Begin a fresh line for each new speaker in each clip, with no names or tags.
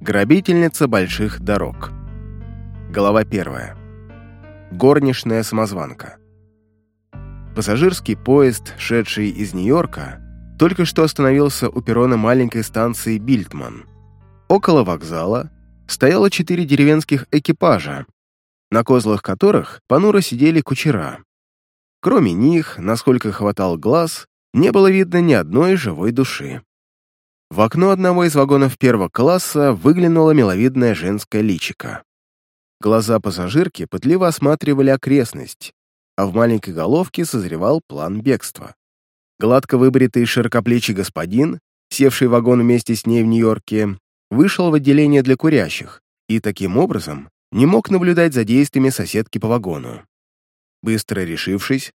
Грабительница больших дорог. Глава первая. Горничная самозванка. Пассажирский поезд, шедший из Нью-Йорка, только что остановился у перрона маленькой станции Бильтман. Около вокзала стояло четыре деревенских экипажа, на козлах которых понуро сидели кучера. Кроме них, насколько хватал глаз, не было видно ни одной живой души. В окно одного из вагонов первого класса выглянула миловидная женская личика. Глаза пассажирки пытливо осматривали окрестность, а в маленькой головке созревал план бегства. Гладко выбритый широкоплечий господин, севший в вагон вместе с ней в Нью-Йорке, вышел в отделение для курящих и таким образом не мог наблюдать за действиями соседки по вагону. Быстро решившись,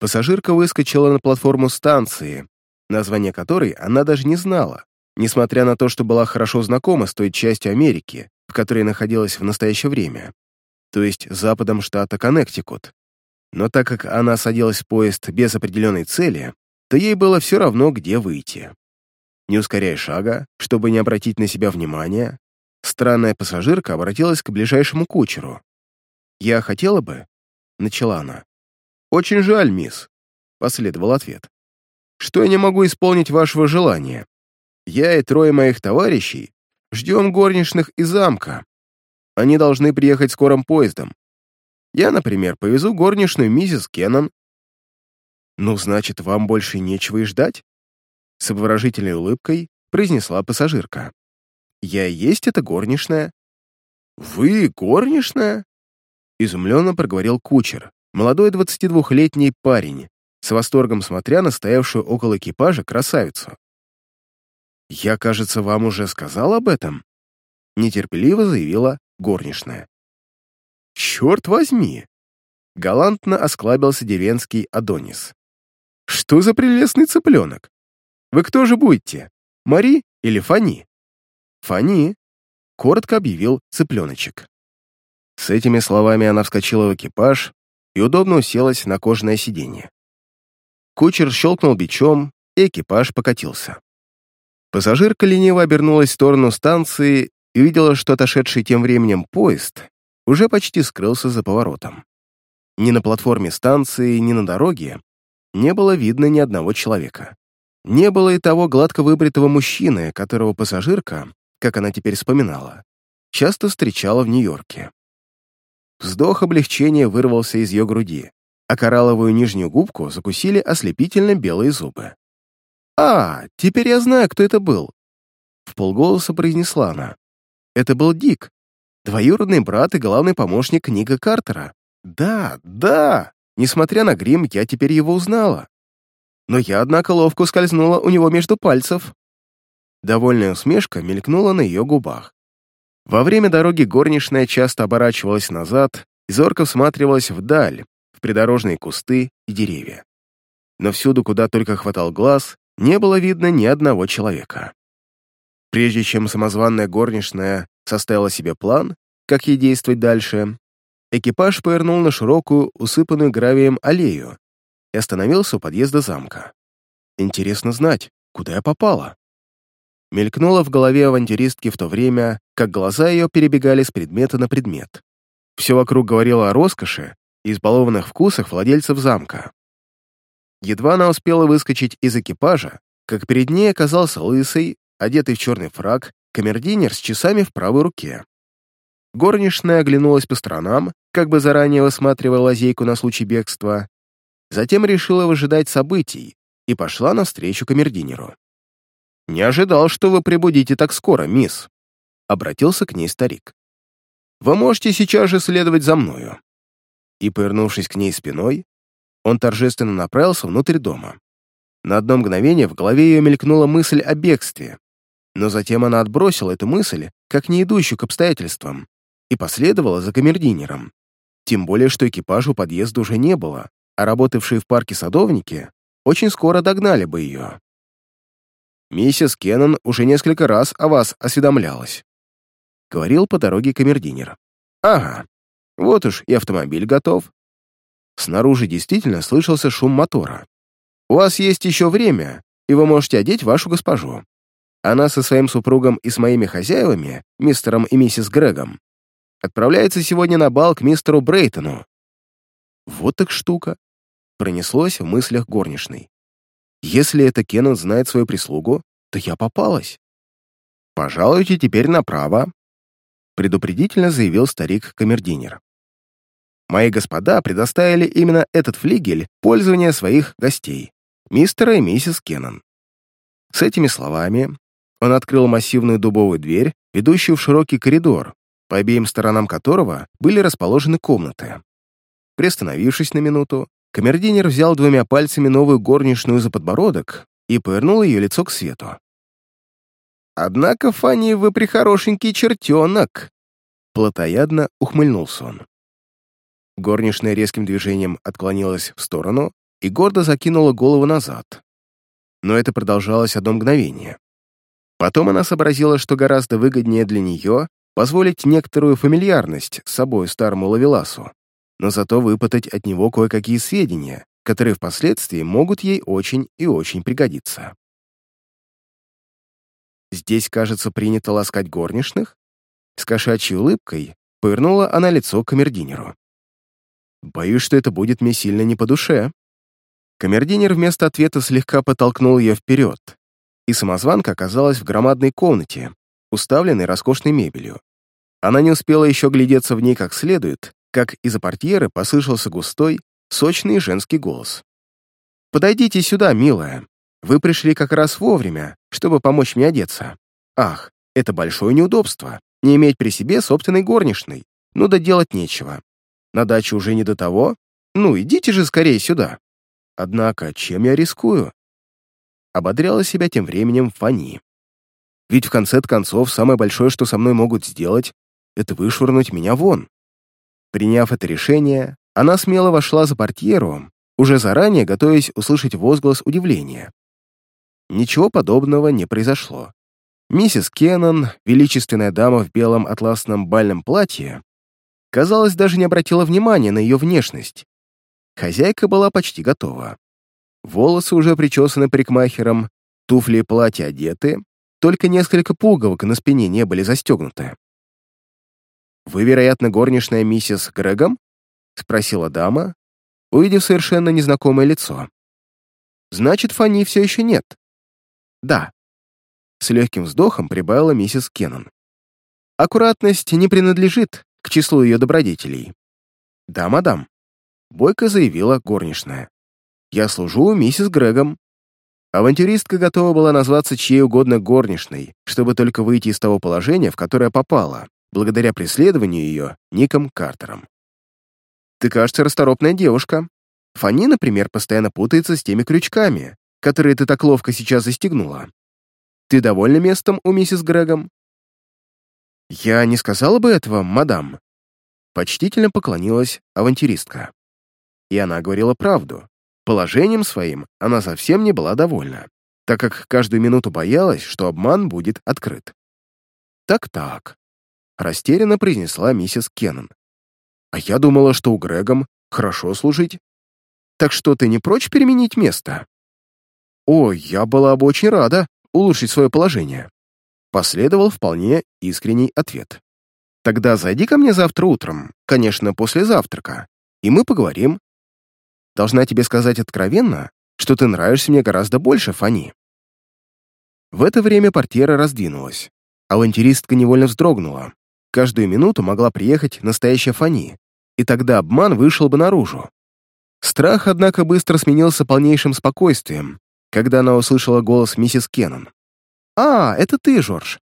пассажирка выскочила на платформу станции, название которой она даже не знала, несмотря на то, что была хорошо знакома с той частью Америки, в которой находилась в настоящее время, то есть западом штата Коннектикут. Но так как она садилась в поезд без определенной цели, то ей было все равно, где выйти. Не ускоряя шага, чтобы не обратить на себя внимания, странная пассажирка обратилась к ближайшему кучеру. «Я хотела бы...» — начала она. «Очень жаль, мисс», — последовал ответ. «Что я не могу исполнить вашего желания? Я и трое моих товарищей ждем горничных из замка. Они должны приехать скорым поездом. Я, например, повезу горничную миссис Кеннон. Ну, значит, вам больше нечего и ждать? С обворожительной улыбкой произнесла пассажирка. Я и есть эта горничная. Вы горничная? Изумленно проговорил кучер, молодой 22-летний парень, с восторгом смотря на стоявшую около экипажа красавицу. «Я, кажется, вам уже сказал об этом?» Нетерпеливо заявила горничная. «Черт возьми!» Галантно осклабился деревенский Адонис. «Что за прелестный цыпленок? Вы кто же будете, Мари или Фани?» «Фани», — коротко объявил цыпленочек. С этими словами она вскочила в экипаж и удобно уселась на кожаное сиденье. Кучер щелкнул бичом, и экипаж покатился. Пассажирка лениво обернулась в сторону станции и увидела, что отошедший тем временем поезд уже почти скрылся за поворотом. Ни на платформе станции, ни на дороге не было видно ни одного человека. Не было и того гладко выбритого мужчины, которого пассажирка, как она теперь вспоминала, часто встречала в Нью-Йорке. Вздох облегчения вырвался из ее груди, а коралловую нижнюю губку закусили ослепительно белые зубы. «А, теперь я знаю, кто это был!» В полголоса произнесла она. «Это был Дик, двоюродный брат и главный помощник Ника Картера. Да, да! Несмотря на грим, я теперь его узнала. Но я, однако, ловко скользнула у него между пальцев». Довольная усмешка мелькнула на ее губах. Во время дороги горничная часто оборачивалась назад и зорко всматривалась вдаль, в придорожные кусты и деревья. Но всюду, куда только хватал глаз, не было видно ни одного человека. Прежде чем самозванная горничная составила себе план, как ей действовать дальше, экипаж повернул на широкую, усыпанную гравием аллею и остановился у подъезда замка. Интересно знать, куда я попала. Мелькнуло в голове авантюристки в то время, как глаза ее перебегали с предмета на предмет. Все вокруг говорило о роскоши и избалованных вкусах владельцев замка. Едва она успела выскочить из экипажа, как перед ней оказался лысый, одетый в черный фраг, камердинер с часами в правой руке. Горничная оглянулась по сторонам, как бы заранее высматривая лазейку на случай бегства, затем решила выжидать событий и пошла навстречу камердинеру. «Не ожидал, что вы прибудете так скоро, мисс», — обратился к ней старик. «Вы можете сейчас же следовать за мною». И, повернувшись к ней спиной, он торжественно направился внутрь дома. На одно мгновение в голове ее мелькнула мысль о бегстве, но затем она отбросила эту мысль, как не идущую к обстоятельствам, и последовала за камердинером. Тем более, что экипажу подъезда уже не было, а работавшие в парке садовники очень скоро догнали бы ее. «Миссис Кеннон уже несколько раз о вас осведомлялась», — говорил по дороге камердинер. «Ага, вот уж и автомобиль готов. Снаружи действительно слышался шум мотора. «У вас есть еще время, и вы можете одеть вашу госпожу. она со своим супругом и с моими хозяевами, мистером и миссис Грегом, отправляется сегодня на бал к мистеру Брейтону. Вот так штука. Пронеслось в мыслях горничной. Если это Кеннон знает свою прислугу, то я попалась. «Пожалуйте теперь направо», — предупредительно заявил старик-камердинер. «Мои господа предоставили именно этот флигель пользование своих гостей, мистера и миссис Кеннон». С этими словами он открыл массивную дубовую дверь, ведущую в широкий коридор, по обеим сторонам которого были расположены комнаты. Приостановившись на минуту, камердинер взял двумя пальцами новую горничную за подбородок и повернул ее лицо к свету. «Однако, Фанни, вы прихорошенький чертенок!» Платоядно ухмыльнулся он. Горничная резким движением отклонилась в сторону и гордо закинула голову назад. Но это продолжалось одно мгновение. Потом она сообразила, что гораздо выгоднее для нее позволить некоторую фамильярность с собой старому лавеласу, но зато выпытать от него кое-какие сведения, которые впоследствии могут ей очень и очень пригодиться. Здесь, кажется, принято ласкать горничных? С кошачьей улыбкой повернула она лицо к камердинеру. Боюсь, что это будет мне сильно не по душе. Камердинер вместо ответа слегка подтолкнул ее вперед, и самозванка оказалась в громадной комнате, уставленной роскошной мебелью. Она не успела еще глядеться в ней как следует, как из-за портьеры послышался густой, сочный женский голос. «Подойдите сюда, милая. Вы пришли как раз вовремя, чтобы помочь мне одеться. Ах, это большое неудобство, не иметь при себе собственной горничной. Ну да делать нечего. На даче уже не до того. Ну, идите же скорее сюда. Однако, чем я рискую?» Ободряла себя тем временем Фани. Ведь в конце концов самое большое, что со мной могут сделать, это вышвырнуть меня вон. Приняв это решение, она смело вошла за портьеру, уже заранее готовясь услышать возглас удивления. Ничего подобного не произошло. Миссис Кеннон, величественная дама в белом атласном бальном платье, казалось, даже не обратила внимания на ее внешность. Хозяйка была почти готова. Волосы уже причесаны парикмахером, туфли и платье одеты, только несколько пуговок на спине не были застегнуты. «Вы, вероятно, горничная миссис Грегом?» — спросила дама, увидев совершенно незнакомое лицо. «Значит, Фанни все еще нет?» «Да». С легким вздохом прибавила миссис Кеннон. «Аккуратность не принадлежит к числу ее добродетелей». «Да, мадам», — бойко заявила горничная. «Я служу миссис Грегом». Авантюристка готова была назваться чьей угодно горничной, чтобы только выйти из того положения, в которое попала, благодаря преследованию ее Ником Картером. «Ты, кажется, расторопная девушка. Фанни, например, постоянно путается с теми крючками, которые ты так ловко сейчас застегнула. Ты довольна местом у миссис Грегом?» «Я не сказала бы этого, мадам», — почтительно поклонилась авантюристка. И она говорила правду. Положением своим она совсем не была довольна, так как каждую минуту боялась, что обман будет открыт. «Так-так», — растерянно произнесла миссис Кеннон. «А я думала, что у Грегом хорошо служить. Так что ты не прочь переменить место?» «О, я была бы очень рада улучшить свое положение», последовал вполне искренний ответ. «Тогда зайди ко мне завтра утром, конечно, после завтрака, и мы поговорим. Должна тебе сказать откровенно, что ты нравишься мне гораздо больше, Фани». В это время портьера раздвинулась. Авантюристка невольно вздрогнула. Каждую минуту могла приехать настоящая Фани, и тогда обман вышел бы наружу. Страх, однако, быстро сменился полнейшим спокойствием, когда она услышала голос миссис Кеннон. «А, это ты, Жорж.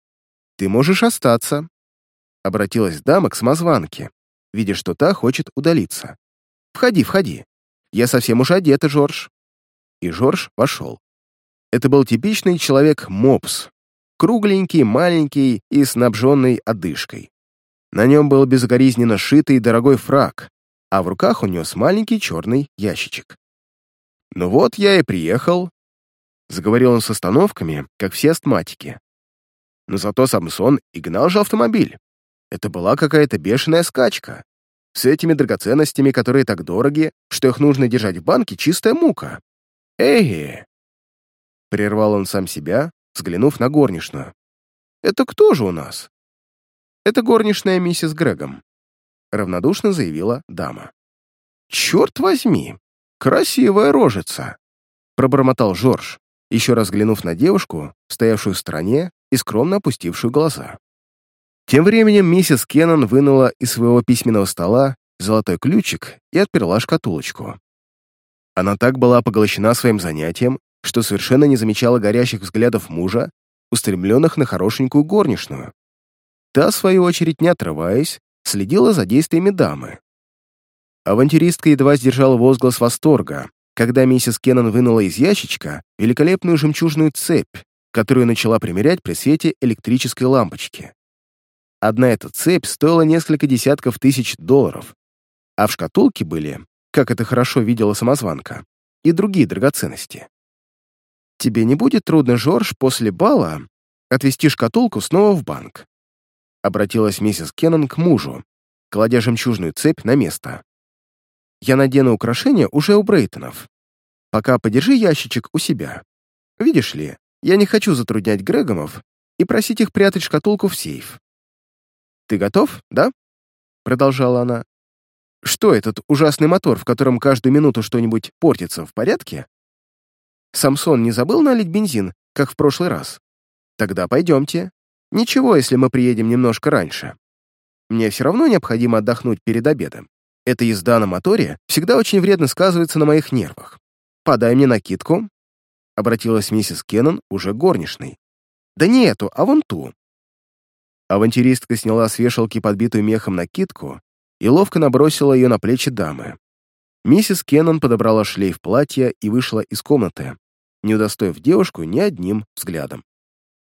Ты можешь остаться», — обратилась дама к самозванке, видя, что та хочет удалиться. «Входи, входи. Я совсем уже одета, Жорж». И Жорж вошел. Это был типичный человек-мопс, кругленький, маленький и снабженный одышкой. На нем был безукоризненно шитый дорогой фраг, а в руках он нес маленький черный ящичек. «Ну вот я и приехал», Заговорил он с остановками, как все астматики. Но зато Самсон и гнал же автомобиль. Это была какая-то бешеная скачка. С этими драгоценностями, которые так дороги, что их нужно держать в банке, чистая мука. Эй! Прервал он сам себя, взглянув на горничную. «Это кто же у нас?» «Это горничная миссис Грегом», — равнодушно заявила дама. «Черт возьми! Красивая рожица!» — пробормотал Жорж, еще раз взглянув на девушку, стоявшую в стороне и скромно опустившую глаза. Тем временем миссис Кеннон вынула из своего письменного стола золотой ключик и отперла шкатулочку. Она так была поглощена своим занятием, что совершенно не замечала горящих взглядов мужа, устремленных на хорошенькую горничную. Та, в свою очередь, не отрываясь, следила за действиями дамы. Авантюристка едва сдержала возглас восторга, когда миссис Кеннон вынула из ящичка великолепную жемчужную цепь, которую начала примерять при свете электрической лампочки. Одна эта цепь стоила несколько десятков тысяч долларов, а в шкатулке были, как это хорошо видела самозванка, и другие драгоценности. «Тебе не будет трудно, Жорж, после бала отвезти шкатулку снова в банк?» Обратилась миссис Кеннон к мужу, кладя жемчужную цепь на место. «Я надену украшения уже у Брейтонов. Пока подержи ящичек у себя. Видишь ли, я не хочу затруднять Грегомов и просить их прятать шкатулку в сейф. Ты готов, да?» Продолжала она. «Что этот ужасный мотор, в котором каждую минуту что-нибудь портится, в порядке?» Самсон не забыл налить бензин, как в прошлый раз? Тогда пойдемте. Ничего, если мы приедем немножко раньше. Мне все равно необходимо отдохнуть перед обедом. Эта езда на моторе всегда очень вредно сказывается на моих нервах. Подай мне накидку. Обратилась миссис Кеннон, уже горничной. Да не эту, а вон ту. Авантюристка сняла с вешалки подбитую мехом накидку и ловко набросила ее на плечи дамы. Миссис Кеннон подобрала шлейф платья и вышла из комнаты, не удостоив девушку ни одним взглядом.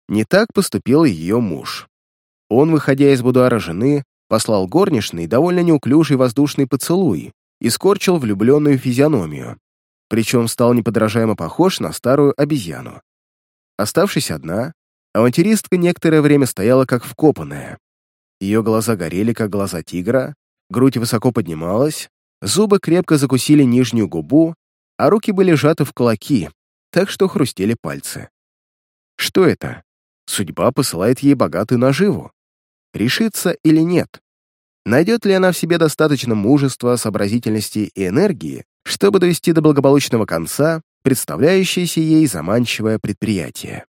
Не так поступил ее муж. Он, выходя из будуара жены, послал горничный довольно неуклюжий воздушный поцелуй и скорчил влюбленную физиономию, причем стал неподражаемо похож на старую обезьяну. Оставшись одна, авантюристка некоторое время стояла как вкопанная. Ее глаза горели, как глаза тигра, грудь высоко поднималась, зубы крепко закусили нижнюю губу, а руки были сжаты в кулаки, так что хрустели пальцы. Что это? Судьба посылает ей богатую наживу. Решится или нет? Найдет ли она в себе достаточно мужества, сообразительности и энергии, чтобы довести до благополучного конца представляющееся ей заманчивое предприятие?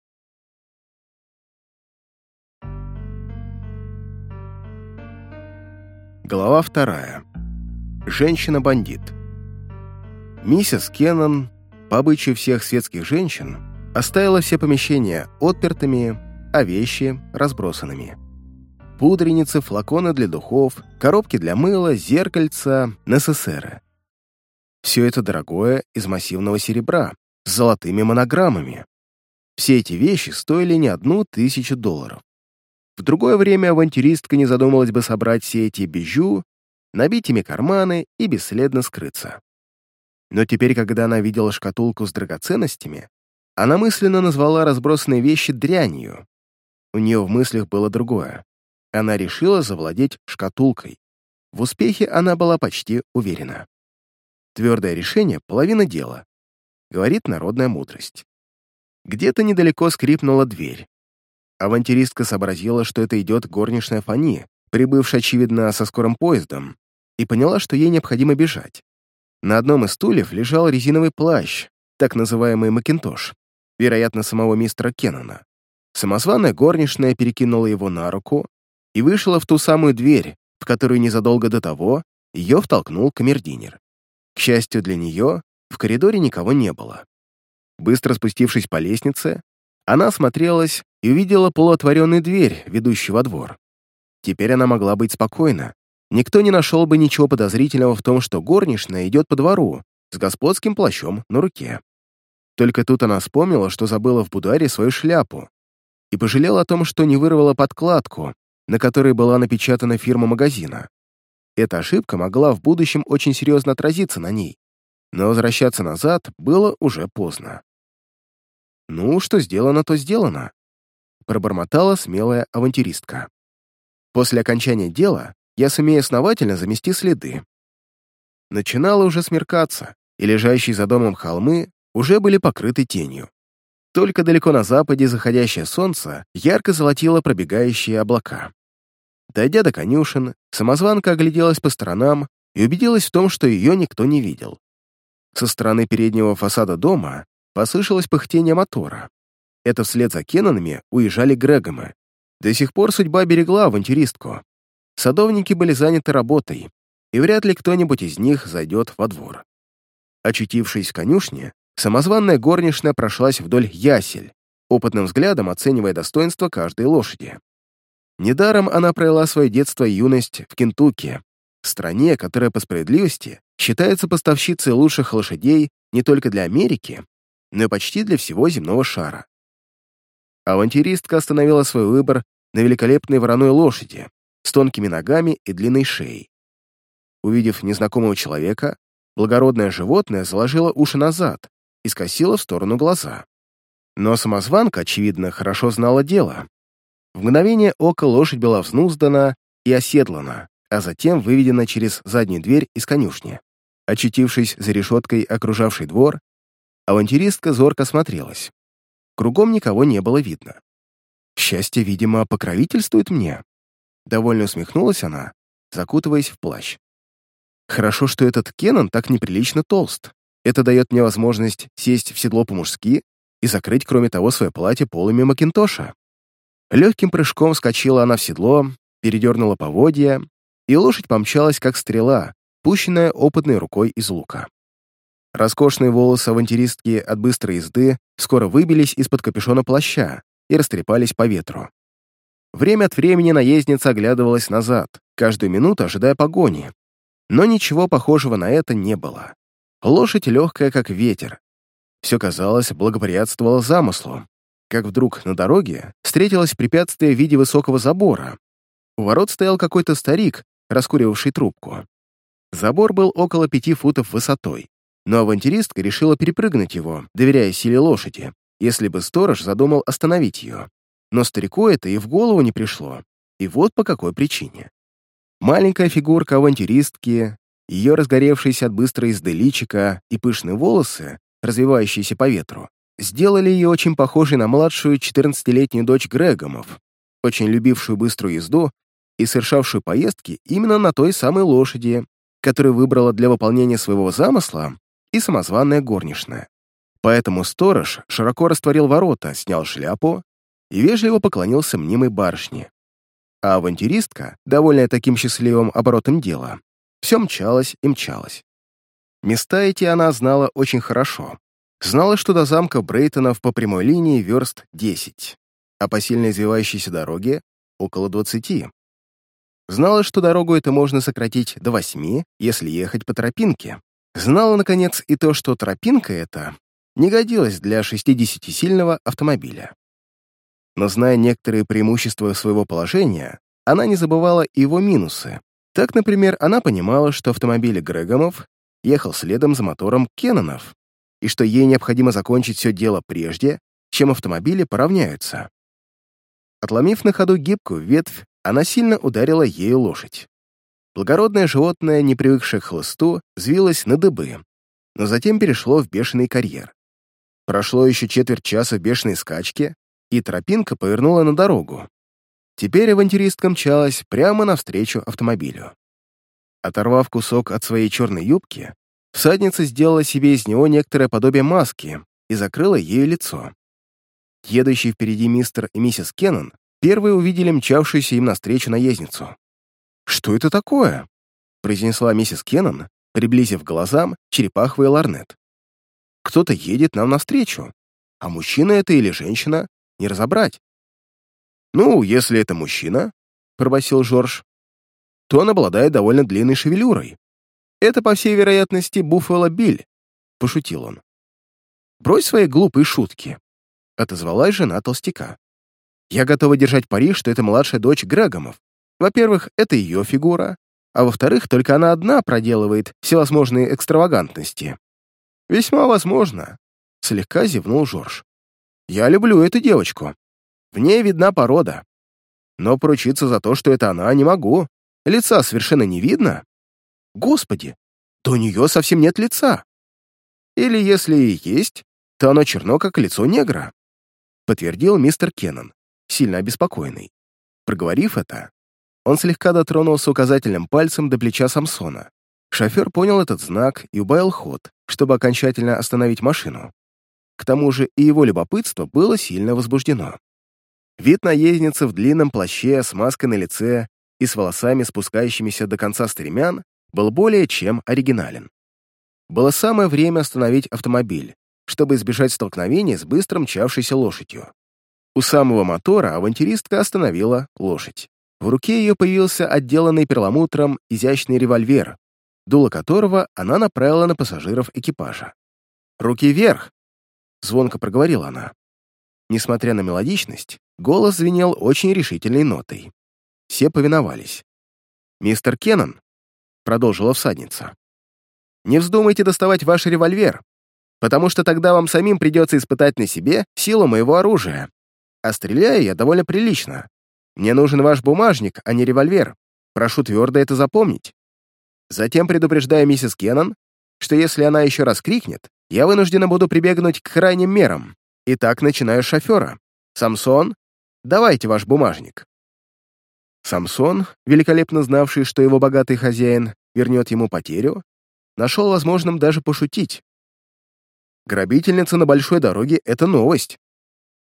Глава вторая. Женщина-бандит. Миссис Кеннон по обычаю всех светских женщин, оставила все помещения отпертыми, а вещи разбросанными. Пудреницы, флаконы для духов, коробки для мыла, зеркальца, НССР. Все это дорогое из массивного серебра, с золотыми монограммами. Все эти вещи стоили не одну тысячу долларов. В другое время авантюристка не задумалась бы собрать все эти бижу, набить ими карманы и бесследно скрыться. Но теперь, когда она видела шкатулку с драгоценностями, она мысленно назвала разбросанные вещи дрянью. У нее в мыслях было другое. Она решила завладеть шкатулкой. В успехе она была почти уверена. Твердое решение — половина дела, говорит народная мудрость. Где-то недалеко скрипнула дверь. Авантюристка сообразила, что это идет горничная Фани, прибывшая, очевидно, со скорым поездом, и поняла, что ей необходимо бежать. На одном из стульев лежал резиновый плащ, так называемый макинтош, вероятно, самого мистера Кеннона. Самозваная горничная перекинула его на руку и вышла в ту самую дверь, в которую незадолго до того ее втолкнул камердинер. К счастью для нее, в коридоре никого не было. Быстро спустившись по лестнице, она осмотрелась и увидела полуотворенную дверь, ведущую во двор. Теперь она могла быть спокойна, Никто не нашел бы ничего подозрительного в том, что горничная идет по двору с господским плащом на руке. Только тут она вспомнила, что забыла в бударе свою шляпу и пожалела о том, что не вырвала подкладку, на которой была напечатана фирма магазина. Эта ошибка могла в будущем очень серьезно отразиться на ней, но возвращаться назад было уже поздно. «Ну, что сделано, то сделано», — пробормотала смелая авантюристка. После окончания дела я сумею основательно замести следы. Начинало уже смеркаться, и лежащие за домом холмы уже были покрыты тенью. Только далеко на западе заходящее солнце ярко золотило пробегающие облака. Дойдя до конюшен, самозванка огляделась по сторонам и убедилась в том, что ее никто не видел. Со стороны переднего фасада дома послышалось пыхтение мотора. Это вслед за Кеннонами уезжали Грегомы. До сих пор судьба берегла авантюристку. Садовники были заняты работой, и вряд ли кто-нибудь из них зайдет во двор. Очутившись в конюшне, самозванная горничная прошлась вдоль ясель, опытным взглядом оценивая достоинство каждой лошади. Недаром она провела свое детство и юность в Кентукки, стране, которая по справедливости считается поставщицей лучших лошадей не только для Америки, но и почти для всего земного шара. Авантюристка остановила свой выбор на великолепной вороной лошади с тонкими ногами и длинной шеей. Увидев незнакомого человека, благородное животное заложило уши назад и скосило в сторону глаза. Но самозванка, очевидно, хорошо знала дело. В мгновение ока лошадь была взнуздана и оседлана, а затем выведена через заднюю дверь из конюшни. Очутившись за решеткой, окружавший двор, авантюристка зорко смотрелась. Кругом никого не было видно. Счастье, видимо, покровительствует мне. Довольно усмехнулась она, закутываясь в плащ. Хорошо, что этот Кеннон так неприлично толст. Это дает мне возможность сесть в седло по-мужски и закрыть, кроме того, свое платье полами макинтоша. Легким прыжком скочила она в седло, передернула поводья, и лошадь помчалась, как стрела, пущенная опытной рукой из лука. Роскошные волосы авантюристки от быстрой езды скоро выбились из-под капюшона плаща и растрепались по ветру. Время от времени наездница оглядывалась назад, каждую минуту ожидая погони, но ничего похожего на это не было. Лошадь легкая, как ветер. Все, казалось, благоприятствовало замыслу. Как вдруг на дороге встретилось препятствие в виде высокого забора. У ворот стоял какой-то старик, раскуривавший трубку. Забор был около пяти футов высотой, но авантюристка решила перепрыгнуть его, доверяя силе лошади, если бы сторож задумал остановить ее. Но старику это и в голову не пришло. И вот по какой причине. Маленькая фигурка авантюристки, ее разгоревшиеся от быстрой езды личика и пышные волосы, развивающиеся по ветру, сделали ее очень похожей на младшую 14-летнюю дочь Грегомов, очень любившую быструю езду и совершавшую поездки именно на той самой лошади, которую выбрала для выполнения своего замысла и самозванная горничная. Поэтому сторож широко растворил ворота, снял шляпу и вежливо поклонился мнимой барышне а авантюристка, довольная таким счастливым оборотом дела, все мчалась и мчалась. Места эти она знала очень хорошо. Знала, что до замка Брейтонов по прямой линии верст 10, а по сильно извивающейся дороге — около 20. Знала, что дорогу это можно сократить до 8, если ехать по тропинке. Знала, наконец, и то, что тропинка эта не годилась для 60-сильного автомобиля. Но зная некоторые преимущества своего положения, она не забывала и его минусы. Так, например, она понимала, что автомобиль Грегомов ехал следом за мотором Кеннонов, и что ей необходимо закончить все дело прежде, чем автомобили поравняются. Отломив на ходу гибкую ветвь, она сильно ударила ею лошадь. Благородное животное, не привыкшее к хлысту, взвилось на дыбы, но затем перешло в бешеный карьер. Прошло еще четверть часа бешеной скачки, и тропинка повернула на дорогу. Теперь авантюристка мчалась прямо навстречу автомобилю. Оторвав кусок от своей черной юбки, всадница сделала себе из него некоторое подобие маски и закрыла ею лицо. Едущий впереди мистер и миссис Кеннон первые увидели мчавшуюся им навстречу наездницу. «Что это такое?» — произнесла миссис Кеннон, приблизив глазам черепаховый ларнет. «Кто-то едет нам навстречу. А мужчина это или женщина, не разобрать. «Ну, если это мужчина», — пробасил Жорж, то он обладает довольно длинной шевелюрой. Это, по всей вероятности, Буффало Биль», — пошутил он. «Брось свои глупые шутки», — отозвалась жена толстяка. «Я готова держать пари, что это младшая дочь Грегомов. Во-первых, это ее фигура, а во-вторых, только она одна проделывает всевозможные экстравагантности». «Весьма возможно», — слегка зевнул Жорж. Я люблю эту девочку. В ней видна порода. Но поручиться за то, что это она, не могу. Лица совершенно не видно. Господи, то у нее совсем нет лица. Или если и есть, то оно черно, как лицо негра. подтвердил мистер Кеннон, сильно обеспокоенный. Проговорив это, он слегка дотронулся указательным пальцем до плеча Самсона. Шофер понял этот знак и убавил ход, чтобы окончательно остановить машину. К тому же и его любопытство было сильно возбуждено. Вид наездницы в длинном плаще с маской на лице и с волосами, спускающимися до конца стремян, был более чем оригинален. Было самое время остановить автомобиль, чтобы избежать столкновения с быстро мчавшейся лошадью. У самого мотора авантюристка остановила лошадь. В руке ее появился отделанный перламутром изящный револьвер, дуло которого она направила на пассажиров экипажа. «Руки вверх!» — звонко проговорила она. Несмотря на мелодичность, голос звенел очень решительной нотой. Все повиновались. «Мистер Кеннон», — продолжила всадница, — «не вздумайте доставать ваш револьвер, потому что тогда вам самим придется испытать на себе силу моего оружия. А стреляю я довольно прилично. Мне нужен ваш бумажник, а не револьвер. Прошу твердо это запомнить. Затем предупреждаю миссис Кеннон, что если она еще раз крикнет, я вынуждена буду прибегнуть к крайним мерам. Итак, начинаю с шофера. Самсон, давайте ваш бумажник. Самсон, великолепно знавший, что его богатый хозяин вернет ему потерю, нашел возможным даже пошутить. Грабительница на большой дороге — это новость.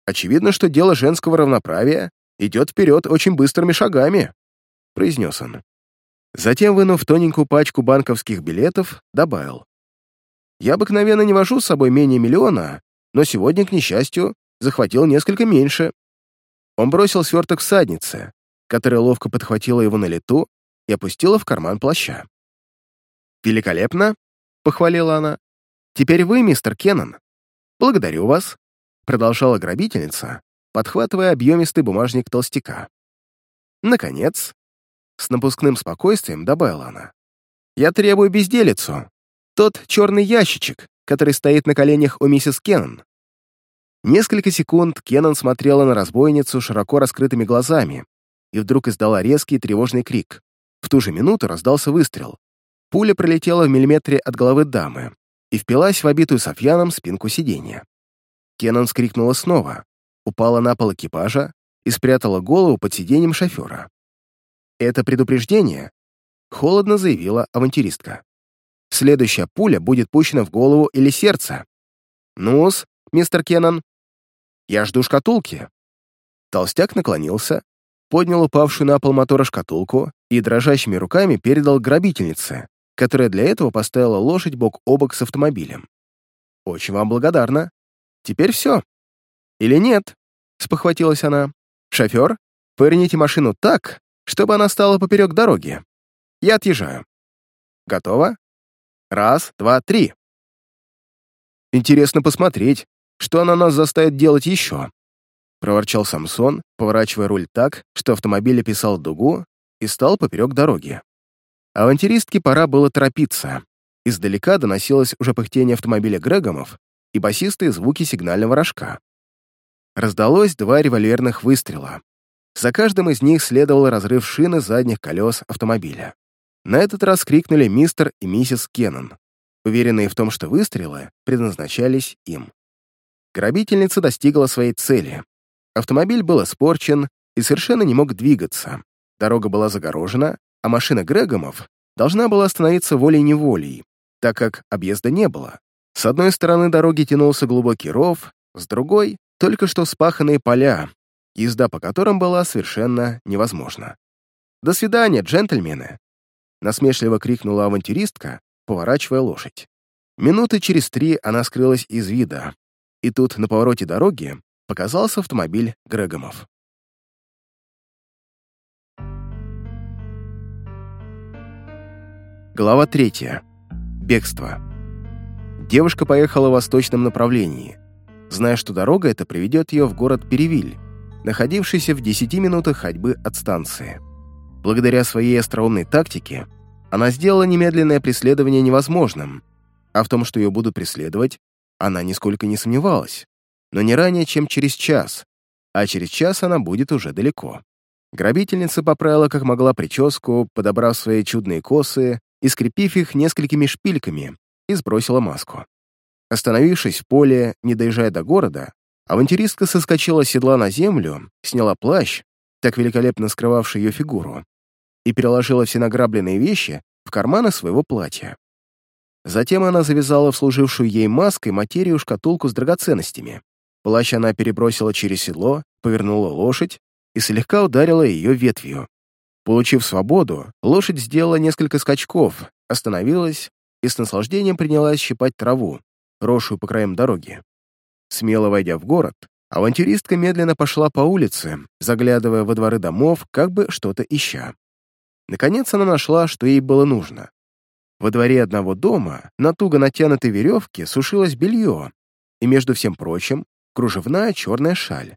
Очевидно, что дело женского равноправия идет вперед очень быстрыми шагами, — произнес он. Затем, вынув тоненькую пачку банковских билетов, добавил. «Я обыкновенно не вожу с собой менее миллиона, но сегодня, к несчастью, захватил несколько меньше». Он бросил сверток в саднице, которая ловко подхватила его на лету и опустила в карман плаща. «Великолепно!» — похвалила она. «Теперь вы, мистер Кеннон. Благодарю вас», — продолжала грабительница, подхватывая объемистый бумажник толстяка. Наконец, с напускным спокойствием добавила она. «Я требую безделицу. Тот черный ящичек, который стоит на коленях у миссис Кеннон». Несколько секунд Кеннон смотрела на разбойницу широко раскрытыми глазами, и вдруг издала резкий тревожный крик. В ту же минуту раздался выстрел. Пуля пролетела в миллиметре от головы дамы и впилась в обитую софьяном спинку сиденья. Кеннон скрикнула снова, упала на пол экипажа и спрятала голову под сиденьем шофера. «Это предупреждение», — холодно заявила авантюристка. «Следующая пуля будет пущена в голову или сердце. Ну-с, мистер Кеннон, я жду шкатулки». Толстяк наклонился поднял упавшую на пол мотора шкатулку и дрожащими руками передал грабительнице, которая для этого поставила лошадь бок о бок с автомобилем. «Очень вам благодарна. Теперь все». «Или нет?» — спохватилась она. «Шофер, поверните машину так, чтобы она стала поперек дороги. Я отъезжаю. Готово? Раз, два, три». Интересно посмотреть, что она нас заставит делать еще проворчал Самсон, поворачивая руль так, что автомобиль описал дугу и стал поперек дороги. Авантюристке пора было торопиться. Издалека доносилось уже пыхтение автомобиля Грегомов и басистые звуки сигнального рожка. Раздалось два револьверных выстрела. За каждым из них следовал разрыв шины задних колес автомобиля. На этот раз крикнули мистер и миссис Кеннон, уверенные в том, что выстрелы предназначались им. Грабительница достигла своей цели. Автомобиль был испорчен и совершенно не мог двигаться. Дорога была загорожена, а машина Грегомов должна была остановиться волей-неволей, так как объезда не было. С одной стороны дороги тянулся глубокий ров, с другой — только что спаханные поля, езда по которым была совершенно невозможна. «До свидания, джентльмены!» насмешливо крикнула авантюристка, поворачивая лошадь. Минуты через три она скрылась из вида, и тут на повороте дороги показался автомобиль Грегомов. Глава третья. Бегство. Девушка поехала в восточном направлении, зная, что дорога эта приведет ее в город Перевиль, находившийся в 10 минутах ходьбы от станции. Благодаря своей остроумной тактике она сделала немедленное преследование невозможным, а в том, что ее будут преследовать, она нисколько не сомневалась но не ранее, чем через час, а через час она будет уже далеко. Грабительница поправила как могла прическу, подобрав свои чудные косы и скрепив их несколькими шпильками, и сбросила маску. Остановившись в поле, не доезжая до города, авантюристка соскочила с седла на землю, сняла плащ, так великолепно скрывавший ее фигуру, и переложила все награбленные вещи в карманы своего платья. Затем она завязала в служившую ей маской материю шкатулку с драгоценностями. Плащ она перебросила через седло, повернула лошадь и слегка ударила ее ветвью. Получив свободу, лошадь сделала несколько скачков, остановилась и с наслаждением принялась щипать траву, росшую по краям дороги. Смело войдя в город, авантюристка медленно пошла по улице, заглядывая во дворы домов, как бы что-то ища. Наконец она нашла, что ей было нужно. Во дворе одного дома на туго натянутой веревке сушилось белье, и, между всем прочим, кружевная черная шаль.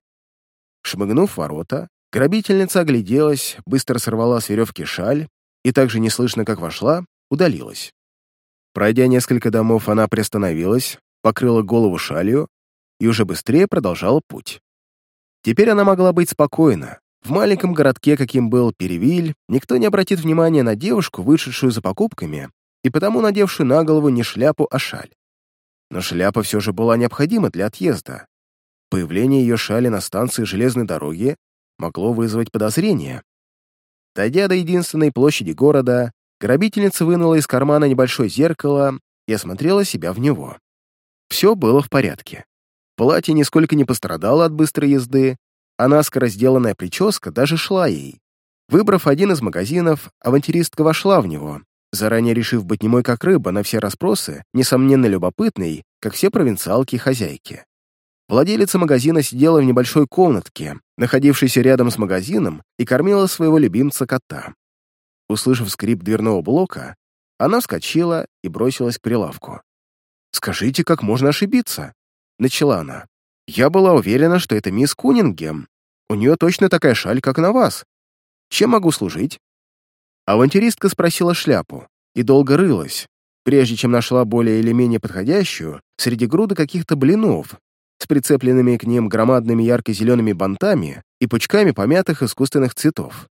Шмыгнув ворота, грабительница огляделась, быстро сорвала с веревки шаль и также неслышно, как вошла, удалилась. Пройдя несколько домов, она приостановилась, покрыла голову шалью и уже быстрее продолжала путь. Теперь она могла быть спокойна. В маленьком городке, каким был Перевиль, никто не обратит внимания на девушку, вышедшую за покупками, и потому надевшую на голову не шляпу, а шаль. Но шляпа все же была необходима для отъезда. Появление ее шали на станции железной дороги могло вызвать подозрения. Дойдя до единственной площади города, грабительница вынула из кармана небольшое зеркало и осмотрела себя в него. Все было в порядке. Платье нисколько не пострадало от быстрой езды, а наскоро сделанная прическа даже шла ей. Выбрав один из магазинов, авантюристка вошла в него, заранее решив быть немой как рыба на все расспросы, несомненно любопытной, как все провинциалки и хозяйки. Владелица магазина сидела в небольшой комнатке, находившейся рядом с магазином, и кормила своего любимца кота. Услышав скрип дверного блока, она вскочила и бросилась к прилавку. «Скажите, как можно ошибиться?» — начала она. «Я была уверена, что это мисс Кунингем. У нее точно такая шаль, как на вас. Чем могу служить?» Авантюристка спросила шляпу и долго рылась, прежде чем нашла более или менее подходящую среди груды каких-то блинов с прицепленными к ним громадными ярко-зелеными бантами и пучками помятых искусственных цветов.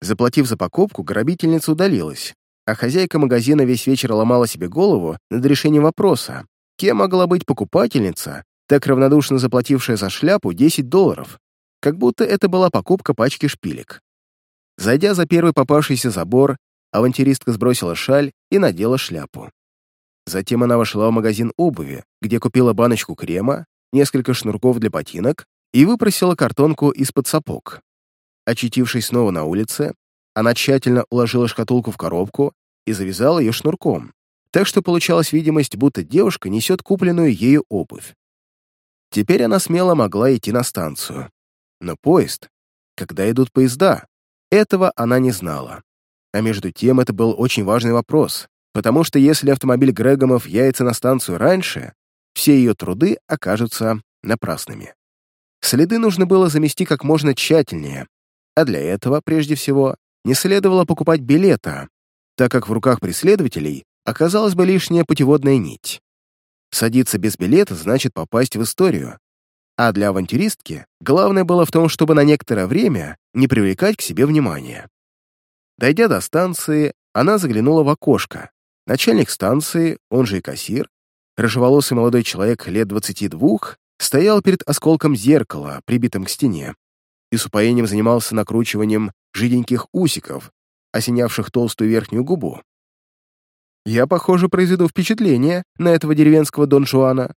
Заплатив за покупку, грабительница удалилась, а хозяйка магазина весь вечер ломала себе голову над решением вопроса, кем могла быть покупательница, так равнодушно заплатившая за шляпу 10 долларов, как будто это была покупка пачки шпилек. Зайдя за первый попавшийся забор, авантюристка сбросила шаль и надела шляпу. Затем она вошла в магазин обуви, где купила баночку крема, несколько шнурков для ботинок и выпросила картонку из-под сапог. Очутившись снова на улице, она тщательно уложила шкатулку в коробку и завязала ее шнурком, так что получалась видимость, будто девушка несет купленную ею обувь. Теперь она смело могла идти на станцию. Но поезд? Когда идут поезда? Этого она не знала. А между тем это был очень важный вопрос, потому что если автомобиль Грегомов явится на станцию раньше, все ее труды окажутся напрасными. Следы нужно было замести как можно тщательнее, а для этого, прежде всего, не следовало покупать билета, так как в руках преследователей оказалась бы лишняя путеводная нить. Садиться без билета значит попасть в историю, а для авантюристки главное было в том, чтобы на некоторое время не привлекать к себе внимания. Дойдя до станции, она заглянула в окошко. Начальник станции, он же и кассир, рыжеволосый молодой человек лет 22, стоял перед осколком зеркала, прибитым к стене, и с упоением занимался накручиванием жиденьких усиков, осенявших толстую верхнюю губу. «Я, похоже, произведу впечатление на этого деревенского Дон Жуана»,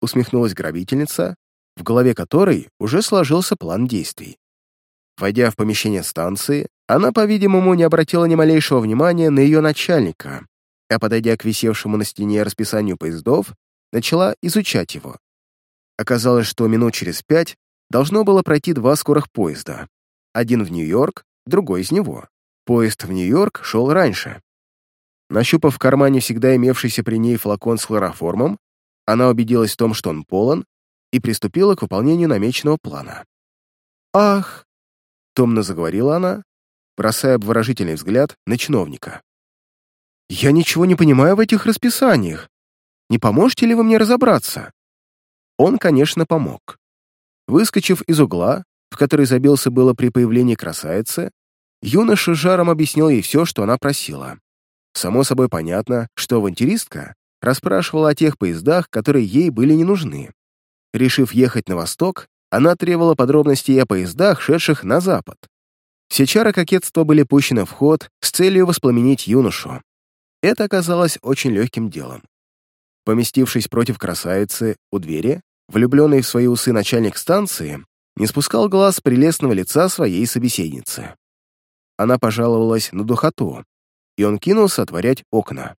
усмехнулась грабительница, в голове которой уже сложился план действий. Войдя в помещение станции, она, по-видимому, не обратила ни малейшего внимания на ее начальника, а, подойдя к висевшему на стене расписанию поездов, начала изучать его. Оказалось, что минут через пять должно было пройти два скорых поезда. Один в Нью-Йорк, другой из него. Поезд в Нью-Йорк шел раньше. Нащупав в кармане всегда имевшийся при ней флакон с хлороформом, она убедилась в том, что он полон, и приступила к выполнению намеченного плана. «Ах!» — томно заговорила она, бросая обворожительный взгляд на чиновника. «Я ничего не понимаю в этих расписаниях. Не поможете ли вы мне разобраться?» Он, конечно, помог. Выскочив из угла, в который забился было при появлении красавицы, юноша жаром объяснил ей все, что она просила. Само собой понятно, что авантюристка расспрашивала о тех поездах, которые ей были не нужны. решив ехать на восток, она требовала подробностей о поездах, шедших на запад. Все чары кокетства были пущены в ход с целью воспламенить юношу. Это оказалось очень легким делом. Поместившись против красавицы у двери, влюбленный в свои усы начальник станции не спускал глаз прелестного лица своей собеседницы. Она пожаловалась на духоту, и он кинулся отворять окна.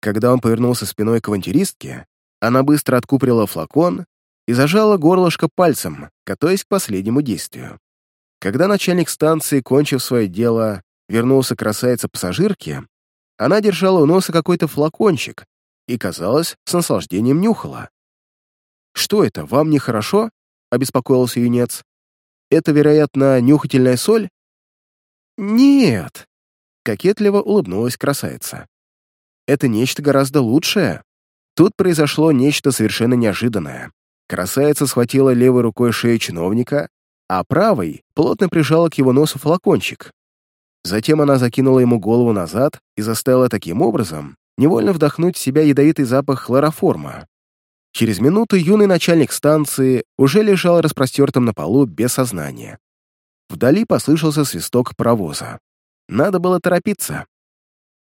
Когда он повернулся спиной к авантюристке, она быстро откуприла флакон и зажала горлышко пальцем, готовясь к последнему действию. Когда начальник станции, кончив свое дело, вернулся к красавице-пассажирке, она держала у носа какой-то флакончик и, казалось, с наслаждением нюхала. «Что это, вам нехорошо?» — обеспокоился юнец. «Это, вероятно, нюхательная соль?» «Нет», — кокетливо улыбнулась красавица. «Это нечто гораздо лучшее. Тут произошло нечто совершенно неожиданное. Красавица схватила левой рукой шею чиновника, а правой плотно прижала к его носу флакончик. Затем она закинула ему голову назад и заставила таким образом невольно вдохнуть в себя ядовитый запах хлороформа. Через минуту юный начальник станции уже лежал распростертым на полу без сознания. Вдали послышался свисток паровоза. Надо было торопиться.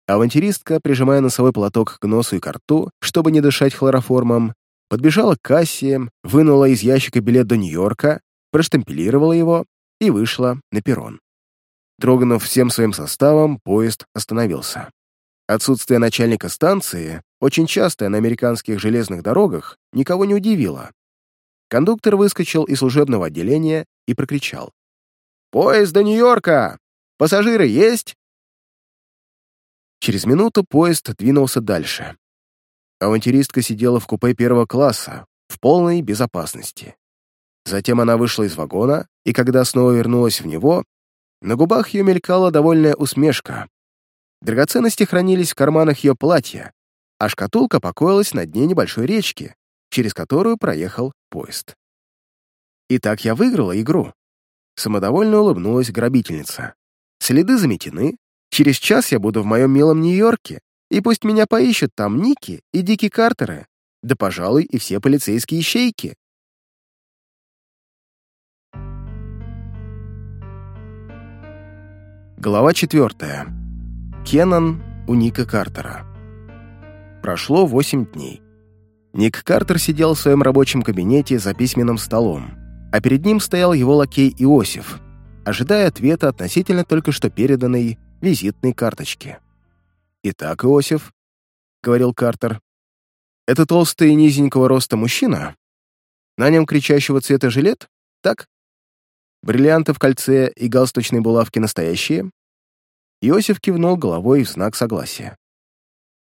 Авантюристка, прижимая носовой платок к носу и к рту, чтобы не дышать хлороформом, подбежала к кассе, вынула из ящика билет до Нью-Йорка, проштемпелировала его и вышла на перрон. Дрогнув всем своим составом, поезд остановился. Отсутствие начальника станции, очень частое на американских железных дорогах, никого не удивило. Кондуктор выскочил из служебного отделения и прокричал. «Поезд до Нью-Йорка! Пассажиры есть?» Через минуту поезд двинулся дальше. Авантюристка сидела в купе первого класса, в полной безопасности. Затем она вышла из вагона, и когда снова вернулась в него, на губах ее мелькала довольная усмешка. Драгоценности хранились в карманах ее платья, а шкатулка покоилась на дне небольшой речки, через которую проехал поезд. «Итак, я выиграла игру», — самодовольно улыбнулась грабительница. «Следы заметены, через час я буду в моем милом Нью-Йорке, и пусть меня поищут там Ники и Дики Картеры, да, пожалуй, и все полицейские ищейки». Глава четвертая. Кеннон у Ника Картера. Прошло восемь дней. Ник Картер сидел в своем рабочем кабинете за письменным столом, а перед ним стоял его лакей Иосиф, ожидая ответа относительно только что переданной визитной карточки. «Итак, Иосиф», — говорил Картер, — «это толстый и низенького роста мужчина? На нем кричащего цвета жилет? Так?» Бриллианты в кольце и галстучные булавки настоящие?» Иосиф кивнул головой в знак согласия.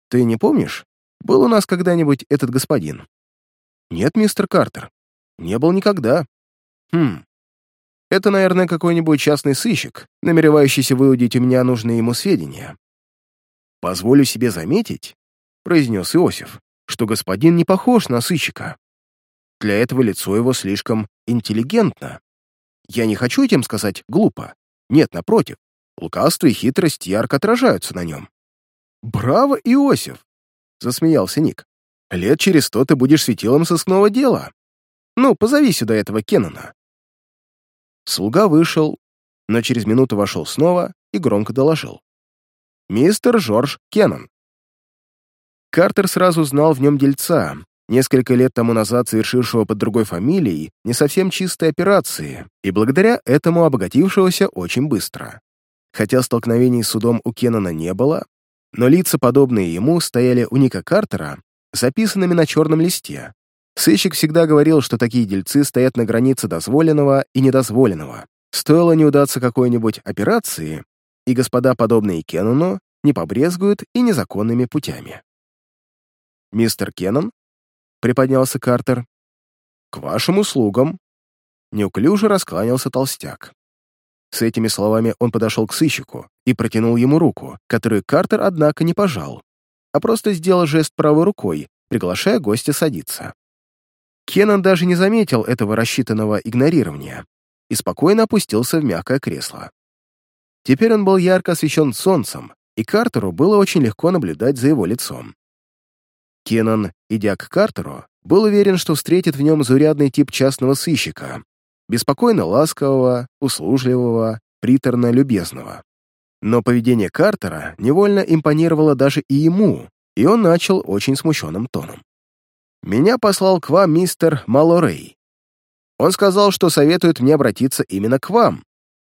«Ты не помнишь, был у нас когда-нибудь этот господин?» «Нет, мистер Картер, не был никогда». «Хм, это, наверное, какой-нибудь частный сыщик, намеревающийся выудить у меня нужные ему сведения». «Позволю себе заметить», — произнес Иосиф, «что господин не похож на сыщика. Для этого лицо его слишком интеллигентно. Я не хочу этим сказать глупо. Нет, напротив, лукавство и хитрость ярко отражаются на нем. «Браво, Иосиф!» — засмеялся Ник. «Лет через сто ты будешь светилом сыскного дела. Ну, позови сюда этого Кеннона». Слуга вышел, но через минуту вошел снова и громко доложил. «Мистер Жорж Кеннон». Картер сразу знал в нем дельца, несколько лет тому назад совершившего под другой фамилией не совсем чистые операции и благодаря этому обогатившегося очень быстро. Хотя столкновений с судом у Кеннона не было, но лица, подобные ему, стояли у Ника Картера, записанными на черном листе. Сыщик всегда говорил, что такие дельцы стоят на границе дозволенного и недозволенного. Стоило не удаться какой-нибудь операции, и господа, подобные Кеннону, не побрезгуют и незаконными путями. Мистер Кеннон приподнялся Картер. «К вашим услугам!» Неуклюже раскланялся толстяк. С этими словами он подошел к сыщику и протянул ему руку, которую Картер, однако, не пожал, а просто сделал жест правой рукой, приглашая гостя садиться. Кеннон даже не заметил этого рассчитанного игнорирования и спокойно опустился в мягкое кресло. Теперь он был ярко освещен солнцем, и Картеру было очень легко наблюдать за его лицом. Кеннон, идя к Картеру, был уверен, что встретит в нем заурядный тип частного сыщика, беспокойно ласкового, услужливого, приторно-любезного. Но поведение Картера невольно импонировало даже и ему, и он начал очень смущенным тоном. «Меня послал к вам мистер Малорей. Он сказал, что советует мне обратиться именно к вам.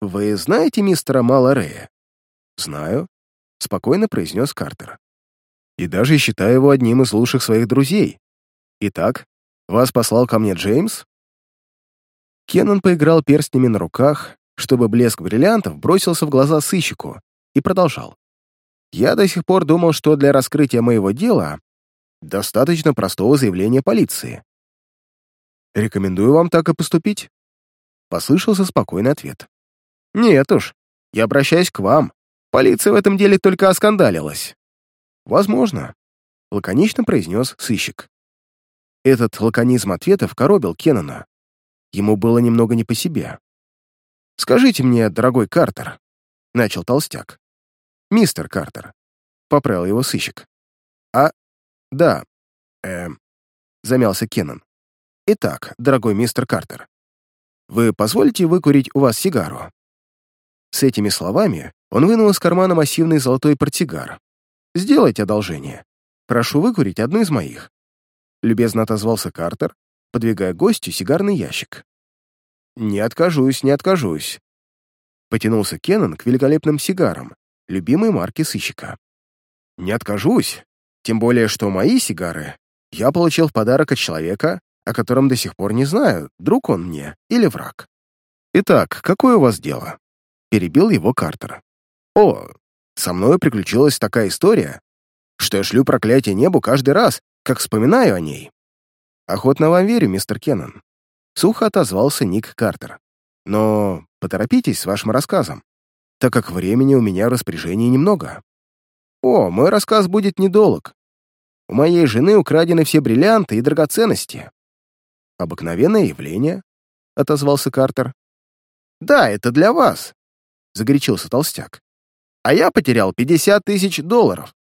Вы знаете мистера Малорея?» «Знаю», — спокойно произнес Картер. «И даже считаю его одним из лучших своих друзей. Итак, вас послал ко мне Джеймс?» Кеннон поиграл перстнями на руках, чтобы блеск бриллиантов бросился в глаза сыщику, и продолжал. «Я до сих пор думал, что для раскрытия моего дела достаточно простого заявления полиции. Рекомендую вам так и поступить?» Послышался спокойный ответ. «Нет уж, я обращаюсь к вам. Полиция в этом деле только оскандалилась». «Возможно», — лаконично произнес сыщик. Этот лаконизм ответов коробил Кеннона. Ему было немного не по себе. «Скажите мне, дорогой Картер», — начал толстяк. «Мистер Картер», — поправил его сыщик. «А, да, эм...» — замялся Кеннон. «Итак, дорогой мистер Картер, вы позволите выкурить у вас сигару?» С этими словами он вынул из кармана массивный золотой портсигар. «Сделайте одолжение. Прошу выкурить одну из моих». Любезно отозвался Картер, подвигая гостю сигарный ящик. «Не откажусь, не откажусь». Потянулся Кеннон к великолепным сигарам, любимой марки сыщика. «Не откажусь, тем более, что мои сигары я получил в подарок от человека, о котором до сих пор не знаю, друг он мне или враг. Итак, какое у вас дело?» Перебил его Картер. «О, со мной приключилась такая история, что я шлю проклятие небу каждый раз, как вспоминаю о ней». «Охотно вам верю, мистер Кеннон», — сухо отозвался Ник Картер. «Но поторопитесь с вашим рассказом, так как времени у меня в распоряжении немного». «О, мой рассказ будет недолг. У моей жены украдены все бриллианты и драгоценности. «Обыкновенное явление», — отозвался Картер. «Да, это для вас», — загорячился толстяк. «А я потерял 50 тысяч долларов.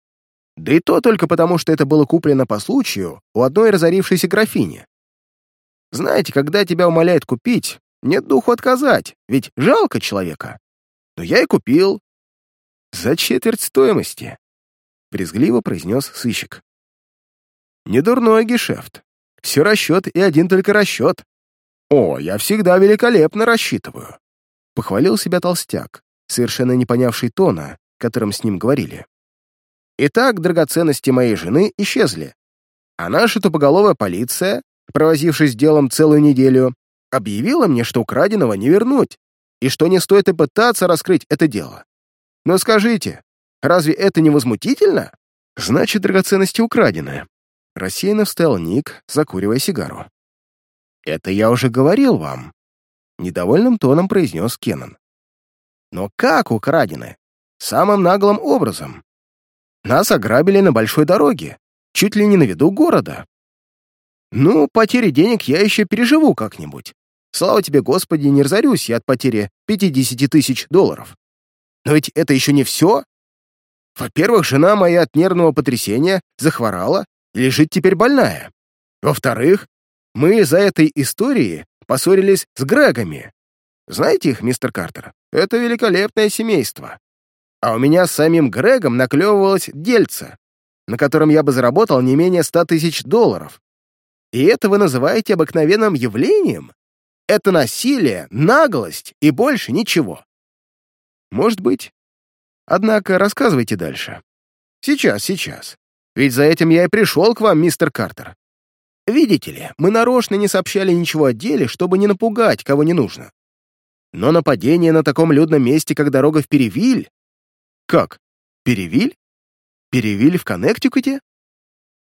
Да и то только потому, что это было куплено по случаю у одной разорившейся графини. Знаете, когда тебя умоляют купить, нет духу отказать, ведь жалко человека. Но я и купил. За четверть стоимости», — брезгливо произнес сыщик. «Недурной гешефт. Все расчет и один только расчет. О, я всегда великолепно рассчитываю. Похвалил себя толстяк, совершенно не понявший тона, которым с ним говорили. Итак, драгоценности моей жены исчезли. А наша тупоголовая полиция, провозившись делом целую неделю, объявила мне, что украденного не вернуть, и что не стоит и пытаться раскрыть это дело. Но скажите, разве это не возмутительно? Значит, драгоценности украдены, Рассеянно встал Ник, закуривая сигару. «Это я уже говорил вам», — недовольным тоном произнес Кеннон. «Но как украдены? Самым наглым образом. Нас ограбили на большой дороге, чуть ли не на виду города. Ну, потери денег я еще переживу как-нибудь. Слава тебе, Господи, не разорюсь я от потери 50 тысяч долларов. Но ведь это еще не все. Во-первых, жена моя от нервного потрясения захворала лежит теперь больная. Во-вторых, мы из-за этой истории поссорились с Грегами. Знаете их, мистер Картер? Это великолепное семейство. А у меня с самим Грегом наклевывалось дельце, на котором я бы заработал не менее ста тысяч долларов. И это вы называете обыкновенным явлением? Это насилие, наглость и больше ничего. Может быть. Однако рассказывайте дальше. Сейчас, сейчас. Ведь за этим я и пришел к вам, мистер Картер. Видите ли, мы нарочно не сообщали ничего о деле, чтобы не напугать, кого не нужно. Но нападение на таком людном месте, как дорога в Перевиль... Как? Перевиль? Перевиль в Коннектикуте?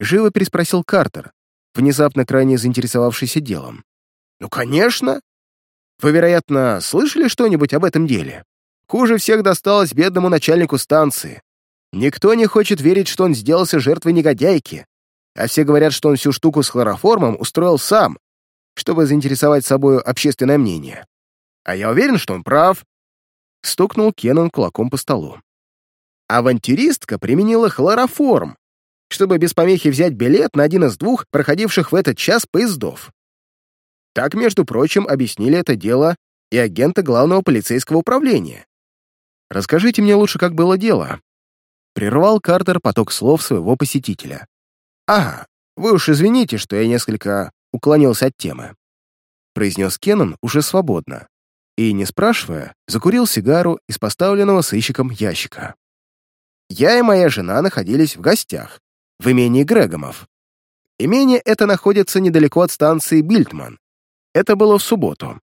Живо переспросил Картер, внезапно крайне заинтересовавшийся делом. Ну, конечно. Вы, вероятно, слышали что-нибудь об этом деле? Хуже всех досталось бедному начальнику станции. Никто не хочет верить, что он сделался жертвой негодяйки, а все говорят, что он всю штуку с хлороформом устроил сам, чтобы заинтересовать собой общественное мнение. А я уверен, что он прав. Стукнул Кеннон кулаком по столу. Авантюристка применила хлороформ. чтобы без помехи взять билет на один из двух проходивших в этот час поездов. Так, между прочим, объяснили это дело и агента главного полицейского управления. Расскажите мне лучше, как было дело. Прервал Картер поток слов своего посетителя. Ага, вы уж извините, что я несколько уклонился от темы. Произнес Кеннон уже свободно и, не спрашивая, закурил сигару из поставленного сыщиком ящика. Я и моя жена находились в гостях, в имении Грегомов. Имение это находится недалеко от станции Бильтман. Это было в субботу.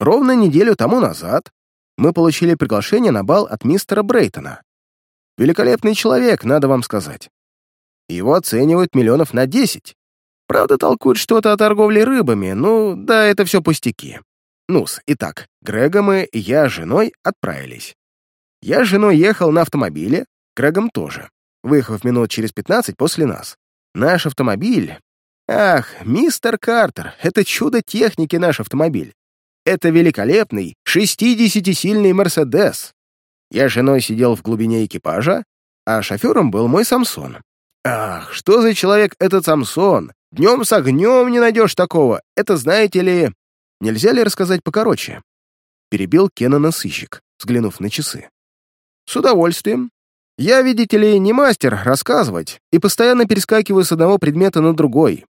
Ровно неделю тому назад мы получили приглашение на бал от мистера Брейтона. Великолепный человек, надо вам сказать. Его оценивают миллионов на десять. Правда, толкуют что-то о торговле рыбами, ну, да, это все пустяки. Нус, итак, Грегом и я с женой отправились. Я с женой ехал на автомобиле, Грегом тоже, выехав минут через пятнадцать после нас. Наш автомобиль... Ах, мистер Картер, это чудо техники наш автомобиль. Это великолепный 60-сильный Мерседес. Я с женой сидел в глубине экипажа, а шофером был мой Самсон. Ах, что за человек этот Самсон? Днем с огнем не найдешь такого. Это, знаете ли... Нельзя ли рассказать покороче? Перебил Кеннона сыщик, взглянув на часы. С удовольствием. Я, видите ли, не мастер рассказывать и постоянно перескакиваю с одного предмета на другой.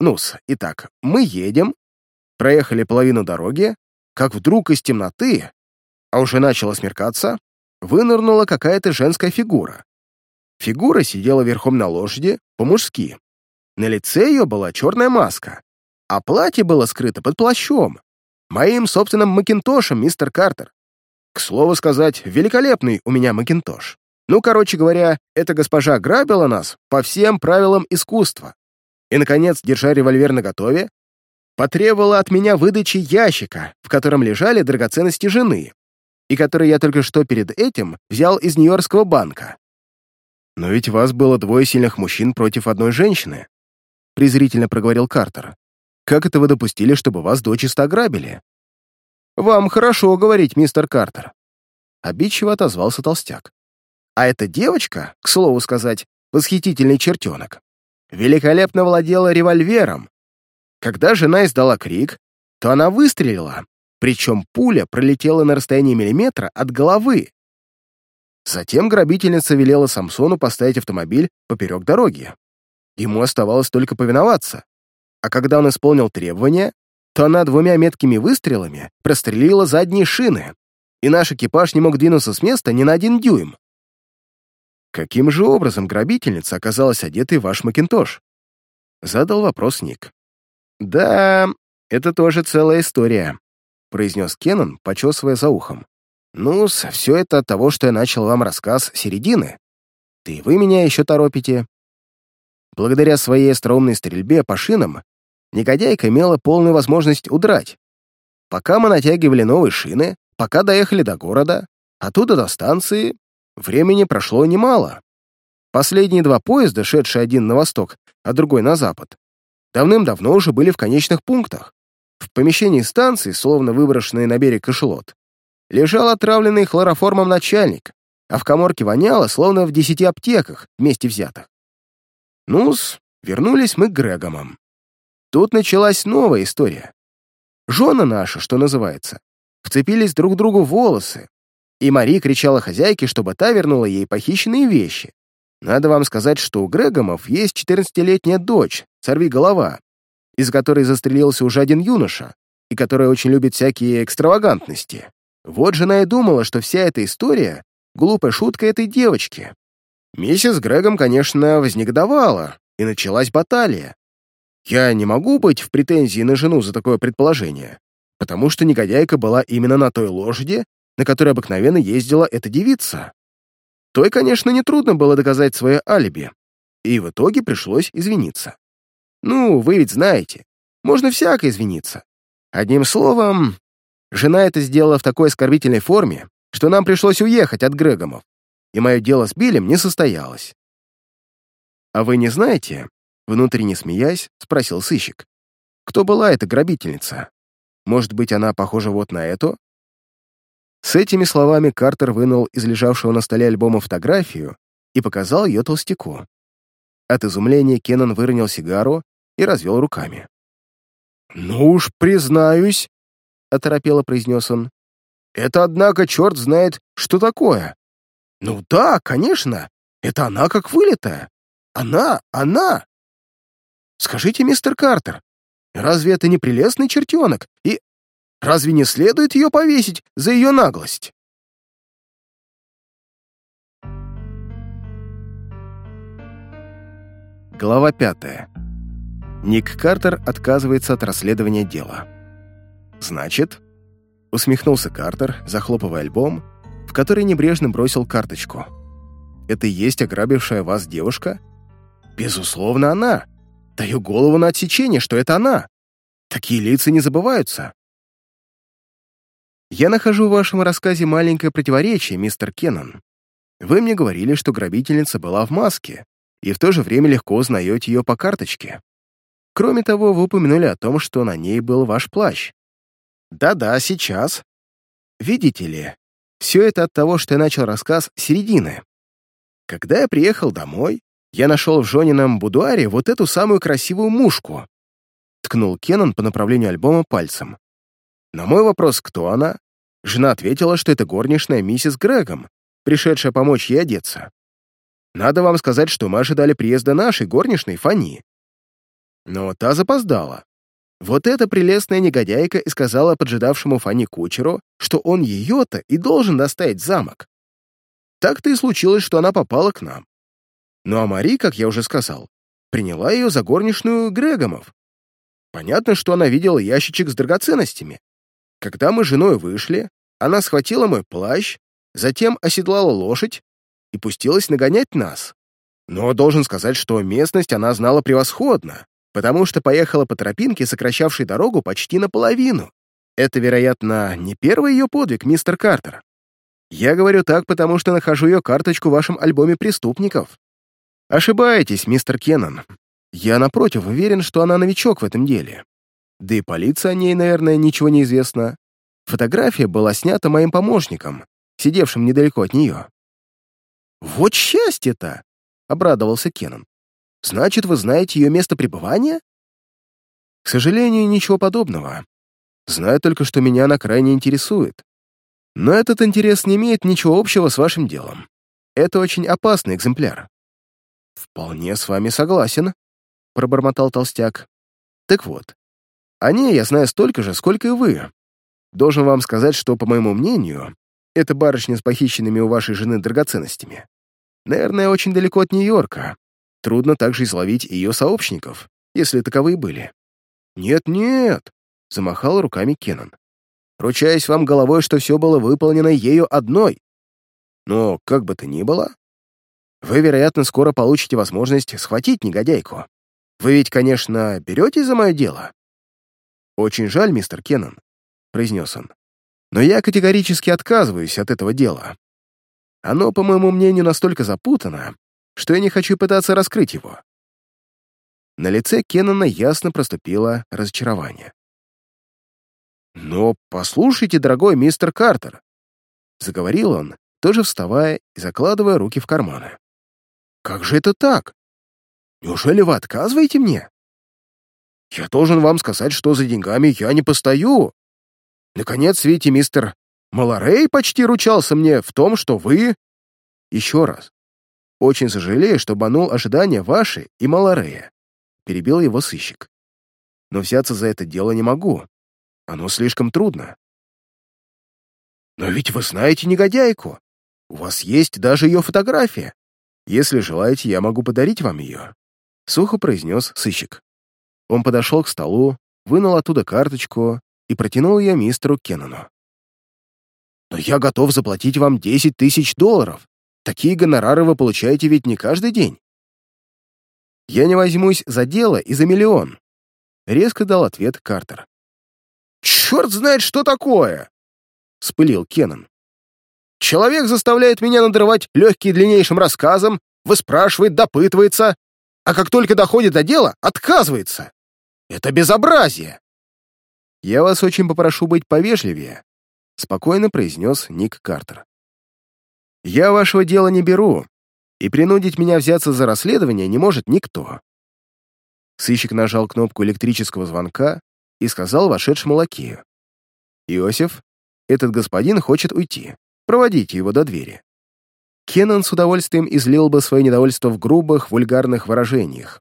Ну-с, итак, мы едем, проехали половину дороги, как вдруг из темноты, а уже начало смеркаться, вынырнула какая-то женская фигура. Фигура сидела верхом на лошади, по-мужски. На лице ее была черная маска, а платье было скрыто под плащом. Моим собственным макинтошем, мистер Картер. К слову сказать, великолепный у меня макинтош. Ну, короче говоря, эта госпожа грабила нас по всем правилам искусства. И, наконец, держа револьвер наготове, потребовала от меня выдачи ящика, в котором лежали драгоценности жены, и который я только что перед этим взял из Нью-Йоркского банка. «Но ведь вас было двое сильных мужчин против одной женщины», презрительно проговорил Картер. «Как это вы допустили, чтобы вас дочисто ограбили?» «Вам хорошо говорить, мистер Картер», обидчиво отозвался толстяк. «А эта девочка, к слову сказать, восхитительный чертенок, великолепно владела револьвером. Когда жена издала крик, то она выстрелила, причем пуля пролетела на расстоянии миллиметра от головы. Затем грабительница велела Самсону поставить автомобиль поперек дороги. Ему оставалось только повиноваться. А когда он исполнил требования, то она двумя меткими выстрелами прострелила задние шины, и наш экипаж не мог двинуться с места ни на один дюйм. «Каким же образом грабительница оказалась одетой в ваш макинтош?» Задал вопрос Ник. «Да, это тоже целая история», — произнес Кеннон, почесывая за ухом. ну все это от того, что я начал вам рассказ середины. Ты вы меня еще торопите. Благодаря своей остроумной стрельбе по шинам, негодяйка имела полную возможность удрать. Пока мы натягивали новые шины, пока доехали до города, оттуда до станции, времени прошло немало. Последние два поезда, шедшие один на восток, а другой на запад, давным-давно уже были в конечных пунктах. В помещении станции, словно выброшенный на берег кошелот, лежал отравленный хлороформом начальник, а в коморке воняло, словно в десяти аптеках вместе взятых. Ну-с, вернулись мы к Грегомам. Тут началась новая история. Жены наши, что называется, вцепились друг другу в волосы, и Мари кричала хозяйке, чтобы та вернула ей похищенные вещи. Надо вам сказать, что у Грегомов есть 14-летняя дочь, сорви голова, из которой застрелился уже один юноша, и которая очень любит всякие экстравагантности. Вот жена и думала, что вся эта история — глупая шутка этой девочки. Миссис Грегом, конечно, вознегодовала, и началась баталия. Я не могу быть в претензии на жену за такое предположение, потому что негодяйка была именно на той лошади, на которой обыкновенно ездила эта девица. Той, конечно, нетрудно было доказать свое алиби, и в итоге пришлось извиниться. Ну, вы ведь знаете, можно всяко извиниться. Одним словом, жена это сделала в такой оскорбительной форме, что нам пришлось уехать от Грегомов и мое дело с Биллем не состоялось. «А вы не знаете?» — внутренне смеясь, спросил сыщик. «Кто была эта грабительница? Может быть, она похожа вот на эту?» С этими словами Картер вынул из лежавшего на столе альбома фотографию и показал ее толстяку. От изумления Кеннон выронил сигару и развел руками.
«Ну уж, признаюсь», — оторопело произнес он, «это, однако, черт знает, что такое. Ну да, конечно, это она как вылитая. Она, она. Скажите, мистер Картер, разве это не прелестный чертенок? И разве не следует ее повесить за ее наглость?»
Глава пятая. Ник Картер отказывается от расследования дела. «Значит?» — усмехнулся Картер, захлопывая альбом, в который небрежно бросил карточку. «Это и есть ограбившая вас девушка?» «Безусловно, она! Даю голову на отсечение, что это она! Такие лица не забываются!» «Я нахожу в вашем рассказе маленькое противоречие, мистер Кеннон. Вы мне говорили, что грабительница была в маске, и в то же время легко узнаете ее по карточке. Кроме того, вы упомянули о том, что на ней был ваш плащ. Да-да, сейчас. Видите ли, все это от того, что я начал рассказ с середины. Когда я приехал домой, я нашел в Жонином будуаре вот эту самую красивую мушку. Ткнул Кеннон по направлению альбома пальцем. На мой вопрос, кто она, жена ответила, что это горничная миссис Грегом, пришедшая помочь ей одеться. Надо вам сказать, что мы ожидали приезда нашей горничной Фани. Но та запоздала. Вот эта прелестная негодяйка и сказала поджидавшему Фани кучеру, что он ее-то и должен доставить замок. Так-то и случилось, что она попала к нам. Ну а Мари, как я уже сказал, приняла ее за горничную Грегомов. Понятно, что она видела ящичек с драгоценностями. Когда мы с женой вышли, она схватила мой плащ, затем оседлала лошадь и пустилась нагонять нас. Но должен сказать, что местность она знала превосходно, потому что поехала по тропинке, сокращавшей дорогу почти наполовину. Это, вероятно, не первый ее подвиг, мистер Картер. Я говорю так, потому что нахожу ее карточку в вашем альбоме преступников. Ошибаетесь, мистер Кеннон. Я, напротив, уверен, что она новичок в этом деле. Да и полиция о ней, наверное, ничего не известно. Фотография была снята моим помощником, сидевшим недалеко от нее. «Вот счастье-то!» — обрадовался Кеннон. Значит, вы знаете ее место пребывания? К сожалению, ничего подобного. Знаю только, что меня она крайне интересует. Но этот интерес не имеет ничего общего с вашим делом. Это очень опасный экземпляр. Вполне с вами согласен, пробормотал толстяк. Так вот, о ней я знаю столько же, сколько и вы. Должен вам сказать, что, по моему мнению, эта барышня с похищенными у вашей жены драгоценностями, наверное, очень далеко от Нью-Йорка, Трудно также изловить ее сообщников, если таковые были. «Нет-нет», — замахал руками Кеннон. «Ручаясь вам головой, что все было выполнено ею одной. Но, как бы то ни было, вы, вероятно, скоро получите возможность схватить негодяйку. Вы ведь, конечно, берете за мое дело?» «Очень жаль, мистер Кеннон», — произнес он. «Но я категорически отказываюсь от этого дела. Оно, по моему мнению, настолько запутано, что я не хочу пытаться раскрыть его. На лице Кеннона ясно проступило разочарование. «Но послушайте, дорогой мистер Картер», — заговорил он, тоже вставая и закладывая руки в карманы. «Как же это так? Неужели вы отказываете мне? Я должен вам сказать, что за деньгами я не постою. Наконец, видите, мистер Маларей почти ручался мне в том, что вы...» «Еще раз, очень сожалею, что обманул ожидания ваши и Маларея», — перебил его сыщик. «Но взяться за это дело не могу. Оно слишком трудно». «Но ведь вы знаете негодяйку. У вас есть даже ее фотография. Если желаете, я могу подарить вам ее», — сухо произнес сыщик. Он подошел к столу, вынул оттуда карточку и протянул ее мистеру Кеннону. «Но я готов заплатить вам 10 тысяч долларов, Такие гонорары вы получаете ведь не каждый день. Я не возьмусь за дело и за миллион. Резко дал ответ Картер. «Черт знает, что такое!» — спылил Кеннон. «Человек заставляет меня надрывать легкие длиннейшим рассказом, выспрашивает, допытывается, а как только доходит до дела, отказывается. Это безобразие!» «Я вас очень попрошу быть повежливее», — спокойно произнес Ник Картер. «Я вашего дела не беру, И принудить меня взяться за расследование не может никто. Сыщик нажал кнопку электрического звонка и сказал вошедшему лакею. «Иосиф, этот господин хочет уйти. Проводите его до двери». Кеннон с удовольствием излил бы свое недовольство в грубых, вульгарных выражениях,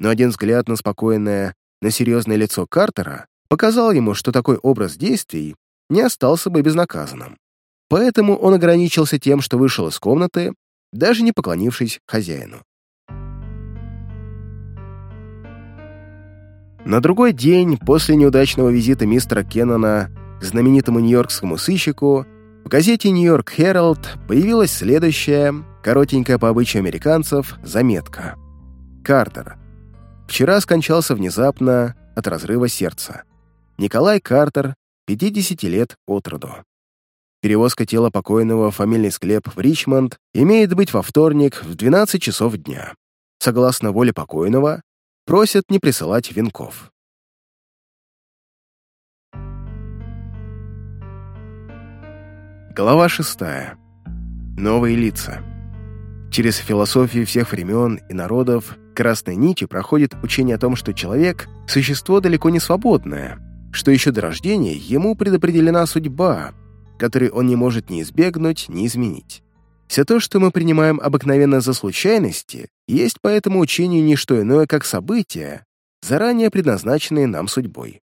но один взгляд на спокойное, на серьезное лицо Картера показал ему, что такой образ действий не остался бы безнаказанным. Поэтому он ограничился тем, что вышел из комнаты, даже не поклонившись хозяину. На другой день, после неудачного визита мистера Кеннона к знаменитому нью-йоркскому сыщику, в газете «Нью-Йорк Herald появилась следующая, коротенькая по обычаю американцев, заметка. Картер. Вчера скончался внезапно от разрыва сердца. Николай Картер, 50 лет от роду. Перевозка тела покойного в фамильный склеп в Ричмонд имеет быть во вторник в 12 часов дня. Согласно воле покойного, просят не присылать венков. Глава 6. Новые лица. Через философию всех времен и народов красной нитью проходит учение о том, что человек — существо далеко не свободное, что еще до рождения ему предопределена судьба, которой он не может ни избегнуть, ни изменить. Все то, что мы принимаем обыкновенно за случайности, есть по этому учению не что иное, как события, заранее предназначенные нам судьбой.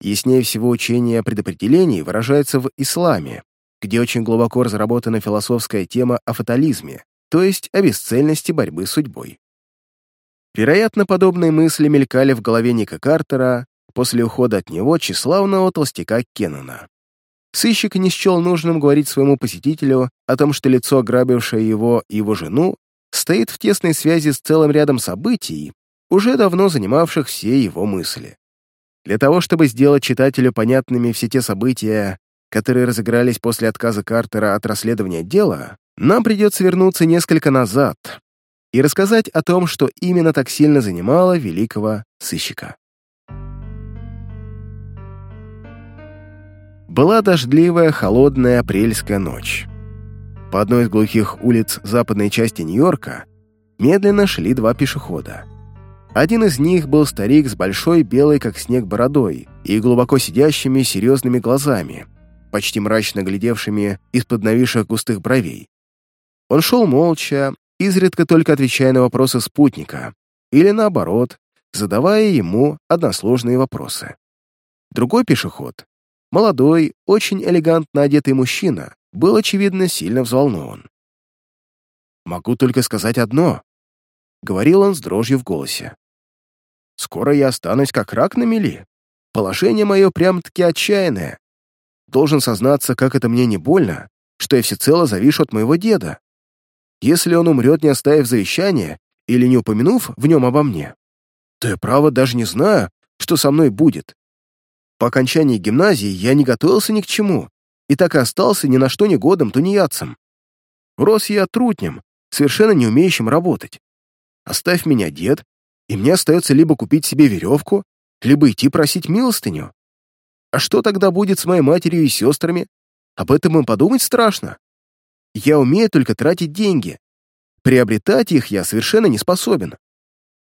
Яснее всего учение о предопределении выражается в исламе, где очень глубоко разработана философская тема о фатализме, то есть о бесцельности борьбы с судьбой. Вероятно, подобные мысли мелькали в голове Ника Картера после ухода от него тщеславного толстяка Кеннона. Сыщик не счел нужным говорить своему посетителю о том, что лицо, ограбившее его и его жену, стоит в тесной связи с целым рядом событий, уже давно занимавших все его мысли. Для того, чтобы сделать читателю понятными все те события, которые разыгрались после отказа Картера от расследования дела, нам придется вернуться несколько назад и рассказать о том, что именно так сильно занимало великого сыщика. Была дождливая, холодная апрельская ночь. По одной из глухих улиц западной части Нью-Йорка медленно шли два пешехода. Один из них был старик с большой белой, как снег, бородой и глубоко сидящими серьезными глазами, почти мрачно глядевшими из-под нависших густых бровей. Он шел молча, изредка только отвечая на вопросы спутника, или наоборот, задавая ему односложные вопросы. Другой пешеход, молодой, очень элегантно одетый мужчина, был, очевидно, сильно взволнован. «Могу только сказать одно», — говорил он с дрожью в голосе. «Скоро я останусь как рак на мели. Положение мое прям-таки отчаянное. Должен сознаться, как это мне не больно, что я всецело завишу от моего деда. Если он умрет, не оставив завещания или не упомянув в нем обо мне, то я, право, даже не знаю, что со мной будет. По окончании гимназии я не готовился ни к чему и так и остался ни на что не годом тунеядцем. Рос я трутнем, совершенно не умеющим работать. Оставь меня, дед, и мне остается либо купить себе веревку, либо идти просить милостыню. А что тогда будет с моей матерью и сестрами? Об этом им подумать страшно. Я умею только тратить деньги. Приобретать их я совершенно не способен.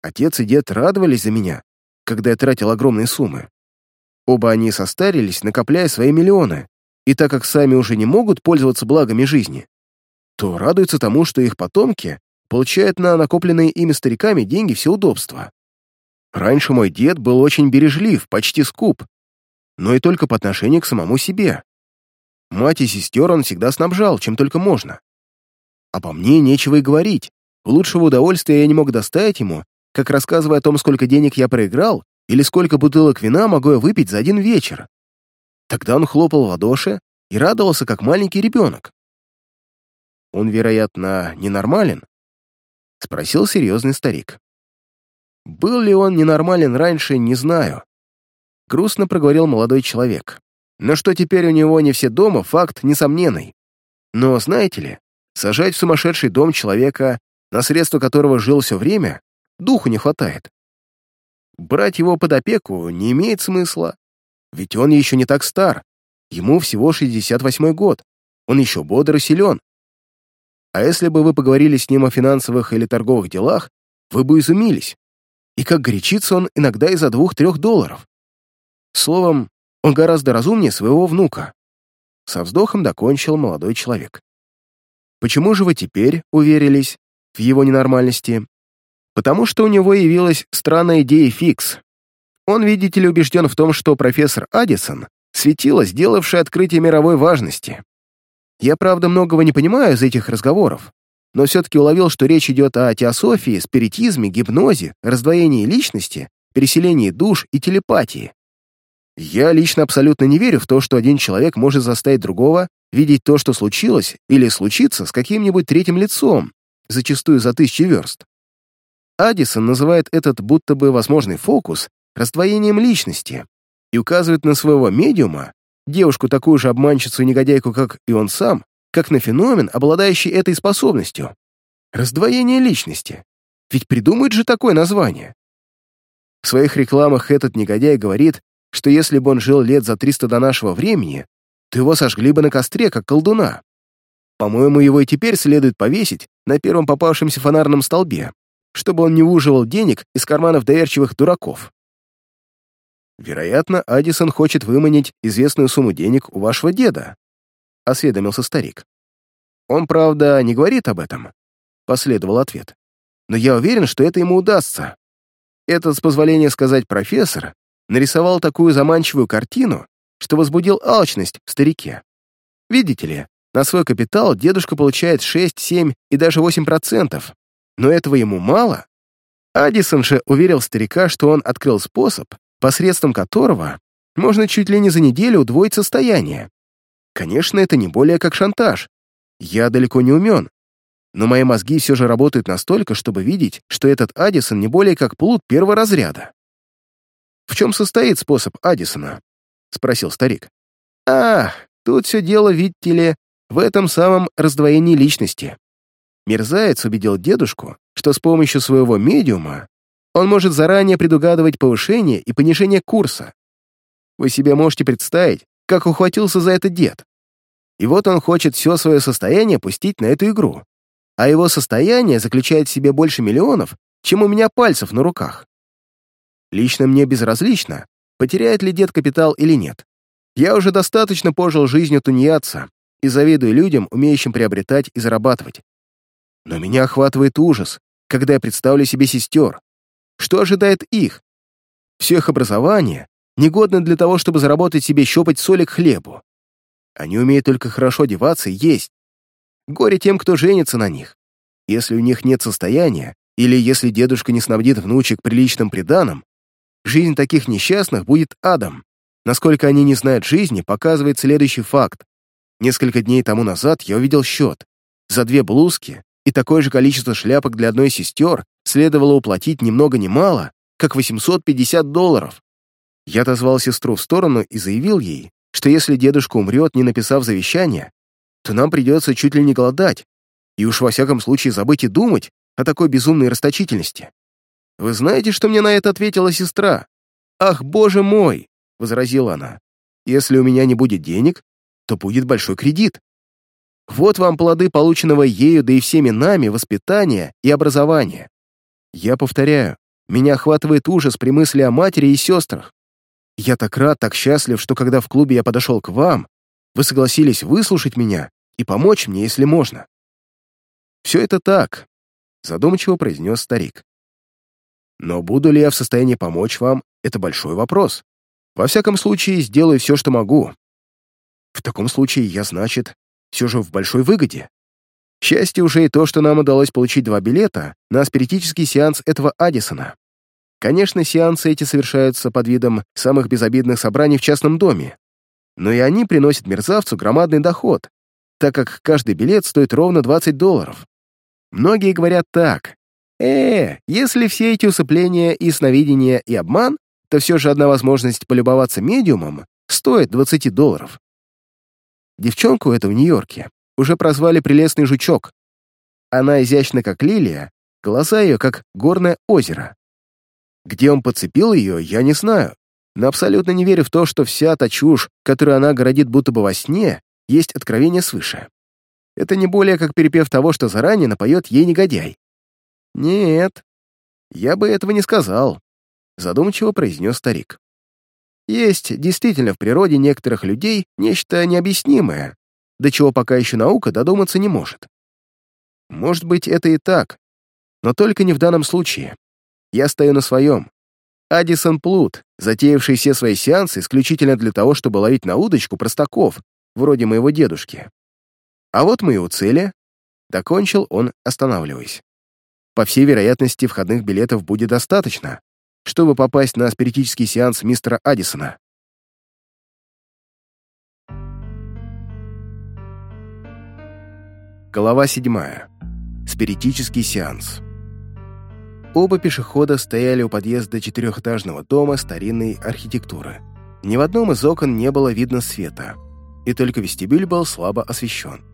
Отец и дед радовались за меня, когда я тратил огромные суммы. Оба они состарились, накопляя свои миллионы, и так как сами уже не могут пользоваться благами жизни, то радуются тому, что их потомки получают на накопленные ими стариками деньги все удобства. Раньше мой дед был очень бережлив, почти скуп, но и только по отношению к самому себе. Мать и сестер он всегда снабжал, чем только можно. Обо мне нечего и говорить. Лучшего удовольствия я не мог доставить ему, как рассказывая о том, сколько денег я проиграл или сколько бутылок вина могу я выпить за один вечер. Тогда он хлопал в ладоши и радовался, как маленький ребенок. Он, вероятно, ненормален? Спросил серьезный старик. Был ли он ненормален раньше, не знаю. Грустно проговорил молодой человек. Но что теперь у него не все дома, факт несомненный. Но знаете ли, сажать в сумасшедший дом человека, на средства которого жил все время, духу не хватает. Брать его под опеку не имеет смысла, ведь он еще не так стар, ему всего 68 год, он еще бодр и силен.
А если бы вы поговорили с ним о финансовых или торговых делах, вы бы изумились. И как горячится он иногда из-за двух-трех долларов. Словом, он гораздо разумнее своего внука. Со вздохом докончил молодой человек. Почему же вы теперь уверились в его ненормальности? Потому что у него явилась странная идея фикс. Он, видите ли, убежден в том, что профессор Аддисон светило, сделавшее открытие мировой важности. Я, правда, многого не понимаю из этих разговоров, но все-таки уловил, что речь идет о теософии, спиритизме, гипнозе, раздвоении личности, переселении душ и телепатии. Я лично абсолютно не верю в то, что один человек может заставить другого видеть то, что случилось или случится с каким-нибудь третьим лицом, зачастую за тысячи верст. Аддисон называет этот будто бы возможный фокус раздвоением личности и указывает на своего медиума, девушку такую же обманщицу и негодяйку, как и он сам, как на феномен, обладающий этой способностью. Раздвоение личности. Ведь придумает же такое название. В своих рекламах этот негодяй говорит, что если бы он жил лет за 300 до нашего времени, то его сожгли бы на костре, как колдуна. По-моему, его и теперь следует повесить на первом попавшемся фонарном столбе, чтобы он не выживал денег из карманов доверчивых дураков. Вероятно, Адисон хочет выманить известную сумму денег у вашего деда, — осведомился старик. «Он, правда, не говорит об этом», — последовал ответ. «Но я уверен, что это ему удастся. Этот, с позволения сказать профессор, нарисовал такую заманчивую картину, что возбудил алчность в старике. Видите ли, на свой капитал дедушка получает 6, 7 и даже 8%, но этого ему мало. Адисон же уверил старика, что он открыл способ, посредством которого можно чуть ли не за неделю удвоить состояние. Конечно, это не более как шантаж. Я далеко не умен. Но мои мозги все же работают настолько, чтобы видеть, что этот Адисон не более как плут первого разряда. «В чем состоит способ Аддисона?» — спросил старик. «Ах, тут все дело, видите ли, в этом самом раздвоении личности». Мерзавец убедил дедушку, что с помощью своего медиума он может заранее предугадывать повышение и понижение курса. Вы себе можете представить, как ухватился за это дед. И вот он хочет все свое состояние пустить на эту игру. А его состояние заключает в себе больше миллионов, чем у меня пальцев на руках. Лично мне безразлично, потеряет ли дед капитал или нет. Я уже достаточно пожил жизнью тунеядца и завидую людям, умеющим приобретать и зарабатывать. Но меня охватывает ужас, когда я представлю себе сестер. Что ожидает их? Все их образование негодны для того, чтобы заработать себе щепать соли к хлебу. Они умеют только хорошо одеваться и есть. Горе тем, кто женится на них. Если у них нет состояния, или если дедушка не снабдит внучек приличным приданым, жизнь таких несчастных будет адом. Насколько они не знают жизни, показывает следующий факт. Несколько дней тому назад я увидел счет. За две блузки и такое же количество шляпок для одной сестер следовало уплатить ни много ни мало, как 850 долларов. Я отозвал сестру в сторону и заявил ей, что если дедушка умрет, не написав завещание, то нам придется чуть ли не голодать, и уж во всяком случае забыть и думать о такой безумной расточительности. Вы знаете, что мне на это ответила сестра? «Ах, боже мой!» — возразила она. «Если у меня не будет денег, то будет большой кредит. Вот вам плоды полученного ею, да и всеми нами, воспитания и образования. Я повторяю, меня охватывает ужас при мысли о матери и сестрах. Я так рад, так счастлив, что когда в клубе я подошел к вам, вы согласились выслушать меня и помочь мне, если можно. Все это так, задумчиво произнес старик. Но буду ли я в состоянии помочь вам, это большой вопрос. Во всяком случае, сделаю все, что могу. В таком случае я, значит, все же в большой выгоде. Счастье уже и то, что нам удалось получить два билета на спиритический сеанс этого Аддисона. Конечно, сеансы эти совершаются под видом самых безобидных собраний в частном доме, но и они приносят мерзавцу громадный доход, так как каждый билет стоит ровно 20 долларов. Многие говорят так. «Э, если все эти усыпления и сновидения и обман, то все же одна возможность полюбоваться медиумом стоит 20 долларов». Девчонку эту в Нью-Йорке уже прозвали «прелестный жучок». Она изящна, как лилия, глаза ее, как горное озеро. Где он подцепил ее, я не знаю, но абсолютно не верю в то, что вся та чушь, которую она городит будто бы во сне, есть откровение свыше. Это не более как перепев того, что заранее напоет ей негодяй. Нет, я бы этого не сказал, задумчиво произнес старик. Есть действительно в природе некоторых людей нечто необъяснимое, до чего пока еще наука додуматься не может. Может быть, это и так, но только не в данном случае. Я стою на своем. Адисон Плут, затеявший все свои сеансы исключительно для того, чтобы ловить на удочку простаков, вроде моего дедушки. А вот мы и у цели. Докончил он, останавливаясь. По всей вероятности, входных билетов будет достаточно, чтобы попасть на спиритический сеанс мистера Аддисона. Глава 7. Спиритический сеанс. Оба пешехода стояли у подъезда четырехэтажного дома старинной архитектуры. Ни в одном из окон не было видно света, и только вестибюль был слабо освещен.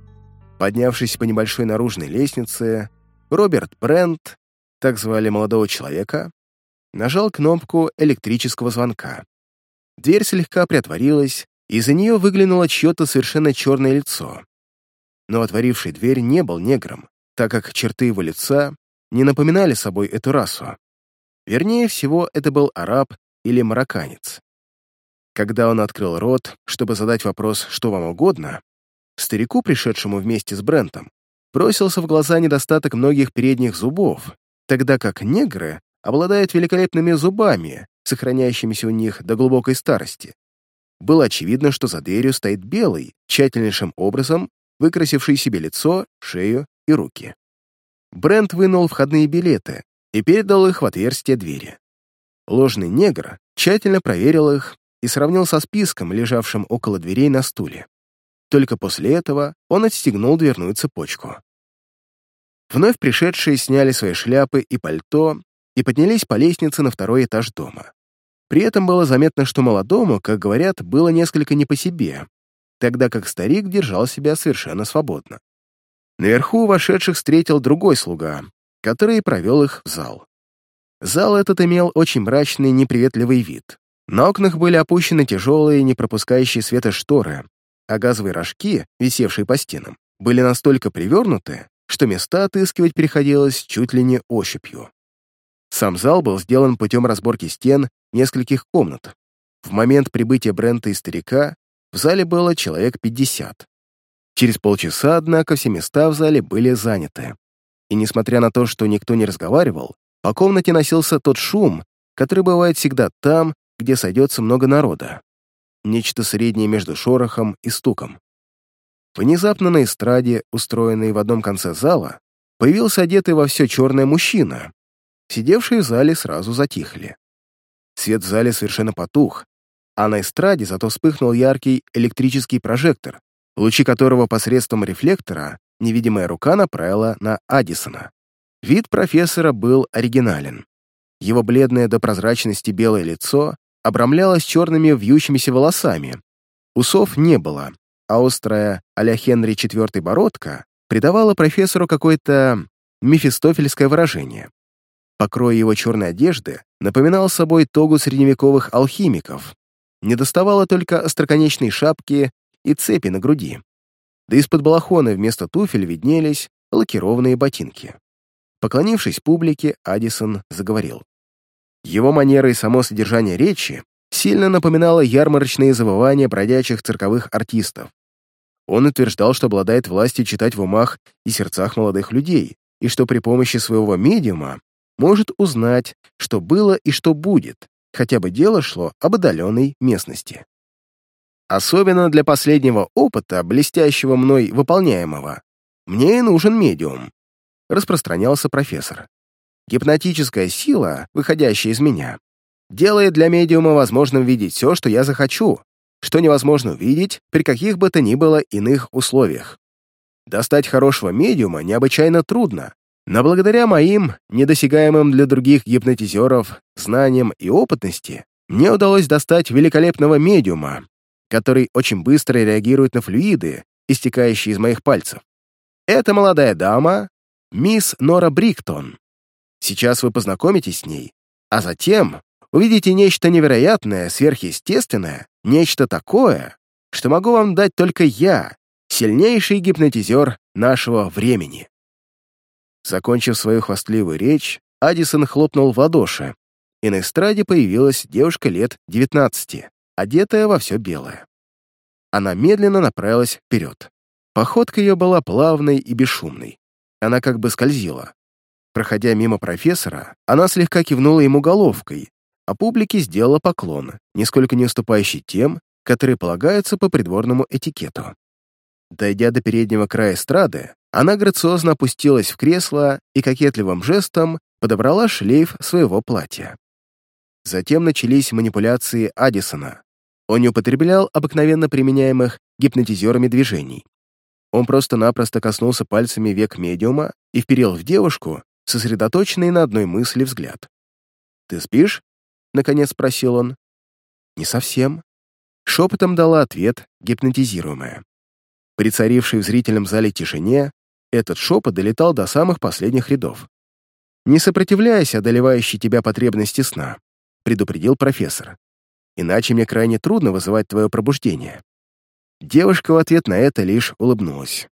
Поднявшись по небольшой наружной лестнице, Роберт Брент, так звали молодого человека, нажал кнопку электрического звонка. Дверь слегка приотворилась, и из-за нее выглянуло чье-то совершенно черное лицо. Но отворивший дверь не был негром, так как черты его лица не напоминали собой эту расу. Вернее всего, это был араб или марокканец. Когда он открыл рот, чтобы задать вопрос «что вам угодно?», старику, пришедшему вместе с Брентом, бросился в глаза недостаток многих передних зубов, тогда как негры обладают великолепными зубами, сохраняющимися у них до глубокой старости. Было очевидно, что за дверью стоит белый, тщательнейшим образом выкрасивший себе лицо, шею и руки. Брент вынул входные билеты и передал их в отверстие двери. Ложный негр тщательно проверил их и сравнил со списком, лежавшим около дверей на стуле. Только после этого он отстегнул дверную цепочку. Вновь пришедшие сняли свои шляпы и пальто и поднялись по лестнице на второй этаж дома. При этом было заметно, что молодому, как говорят, было несколько не по себе, тогда как старик держал себя совершенно свободно. Наверху вошедших встретил другой слуга, который провел их в зал. Зал этот имел очень мрачный, неприветливый вид. На окнах были опущены тяжелые, не пропускающие света шторы, а газовые рожки, висевшие по стенам, были настолько привернуты, что места отыскивать приходилось чуть ли не ощупью. Сам зал был сделан путем разборки стен нескольких комнат. В момент прибытия Брента и старика в зале было человек 50. Через полчаса, однако, все места в зале были заняты. И несмотря на то, что никто не разговаривал, по комнате носился тот шум, который бывает всегда там, где сойдется много народа. Нечто среднее между шорохом и стуком. Внезапно на эстраде, устроенной в одном конце зала, появился одетый во все черное мужчина, Сидевшие в зале сразу затихли. Свет в зале совершенно потух, а на эстраде зато вспыхнул яркий электрический прожектор, лучи которого посредством рефлектора невидимая рука направила на Аддисона. Вид профессора был оригинален. Его бледное до прозрачности белое лицо обрамлялось черными вьющимися волосами. Усов не было, а острая а-ля Хенри IV бородка придавала профессору какое-то мефистофельское выражение. Покрой его черной одежды напоминал собой тогу средневековых алхимиков. Не доставало только остроконечной шапки и цепи на груди. Да из-под балахона вместо туфель виднелись лакированные ботинки. Поклонившись публике, Адисон заговорил. Его манера и само содержание речи сильно напоминало ярмарочные завывания бродячих цирковых артистов. Он утверждал, что обладает властью читать в умах и сердцах молодых людей, и что при помощи своего медиума может узнать, что было и что будет, хотя бы дело шло об отдаленной местности. Особенно для последнего опыта, блестящего мной выполняемого, мне и нужен медиум, распространялся профессор. Гипнотическая сила, выходящая из меня, делает для медиума возможным видеть все, что я захочу, что невозможно увидеть при каких бы то ни было иных условиях. Достать хорошего медиума необычайно трудно, но благодаря моим, недосягаемым для других гипнотизеров, знаниям и опытности, мне удалось достать великолепного медиума, который очень быстро реагирует на флюиды, истекающие из моих пальцев. Это молодая дама, мисс Нора Бриктон. Сейчас вы познакомитесь с ней, а затем увидите нечто невероятное, сверхъестественное, нечто такое, что могу вам дать только я, сильнейший гипнотизер
нашего времени. Закончив свою хвастливую речь, Адисон хлопнул в ладоши, и на эстраде появилась девушка лет 19, одетая во все белое. Она медленно направилась вперед. Походка ее была плавной и бесшумной. Она как бы скользила. Проходя мимо профессора, она слегка кивнула ему головкой, а публике сделала поклон, нисколько не уступающий тем, которые полагаются по придворному этикету. Дойдя до переднего края эстрады, она грациозно опустилась в кресло и кокетливым жестом подобрала шлейф своего платья. Затем начались манипуляции Аддисона. Он не употреблял обыкновенно применяемых гипнотизерами движений. Он просто-напросто коснулся пальцами век медиума и вперил в девушку сосредоточенный на одной мысли взгляд. «Ты спишь?» — наконец спросил он. «Не совсем». Шепотом дала ответ гипнотизируемая. При царившей в зрительном зале тишине этот шепот долетал до самых последних рядов. «Не сопротивляйся одолевающей тебя потребности сна», — предупредил профессор. «Иначе мне крайне трудно вызывать твое пробуждение». Девушка в ответ на это лишь улыбнулась.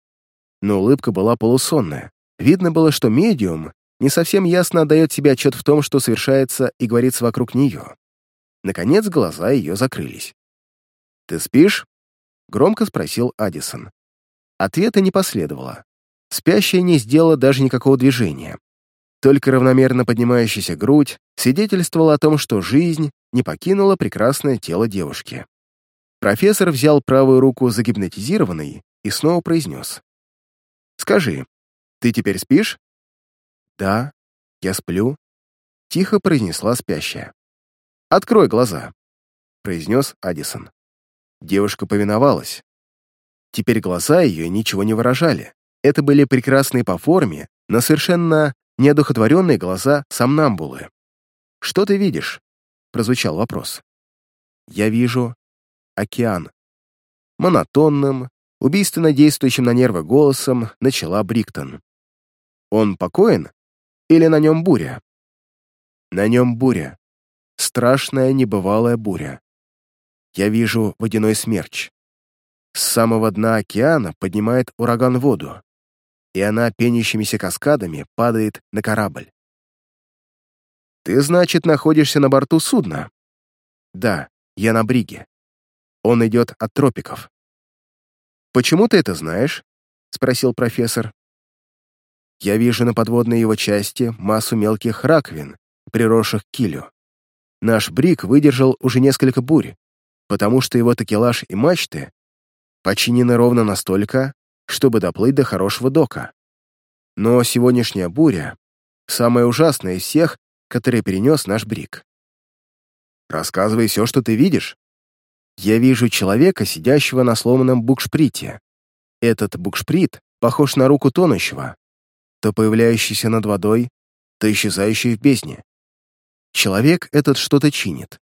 Но улыбка была полусонная. Видно было, что медиум не совсем ясно отдает себе отчет в том, что совершается и говорится вокруг нее. Наконец глаза ее закрылись. «Ты спишь?» — громко спросил Адисон. Ответа не последовало. Спящая не сделала даже никакого движения. Только равномерно поднимающаяся грудь свидетельствовала о том, что жизнь не покинула прекрасное тело девушки. Профессор взял правую руку загипнотизированной и снова произнес. «Скажи, ты теперь спишь?» «Да, я сплю», — тихо произнесла спящая. «Открой глаза», — произнес Адисон. Девушка повиновалась. Теперь глаза ее ничего не выражали. Это были прекрасные по форме, но совершенно неодухотворенные глаза сомнамбулы. «Что ты видишь?» — прозвучал вопрос. «Я вижу океан». Монотонным, убийственно действующим на нервы голосом начала Бриктон. «Он покоен? Или на нем буря?» «На нем буря. Страшная небывалая буря. Я вижу водяной смерч. С самого дна океана поднимает ураган воду, и она пенящимися каскадами падает на корабль. «Ты, значит, находишься на борту судна?» «Да, я на бриге. Он идет от тропиков». «Почему ты это знаешь?» — спросил профессор. «Я вижу на подводной его части массу мелких раковин, приросших к килю. Наш бриг выдержал уже несколько бурь, потому что его такелаж и мачты починены ровно настолько, чтобы доплыть до хорошего дока. Но сегодняшняя буря — самая ужасная из всех, которые перенес наш Брик. Рассказывай все, что ты видишь. Я вижу человека, сидящего на сломанном букшприте. Этот букшприт похож на руку тонущего, то появляющийся над водой, то исчезающий в бездне. Человек этот что-то чинит.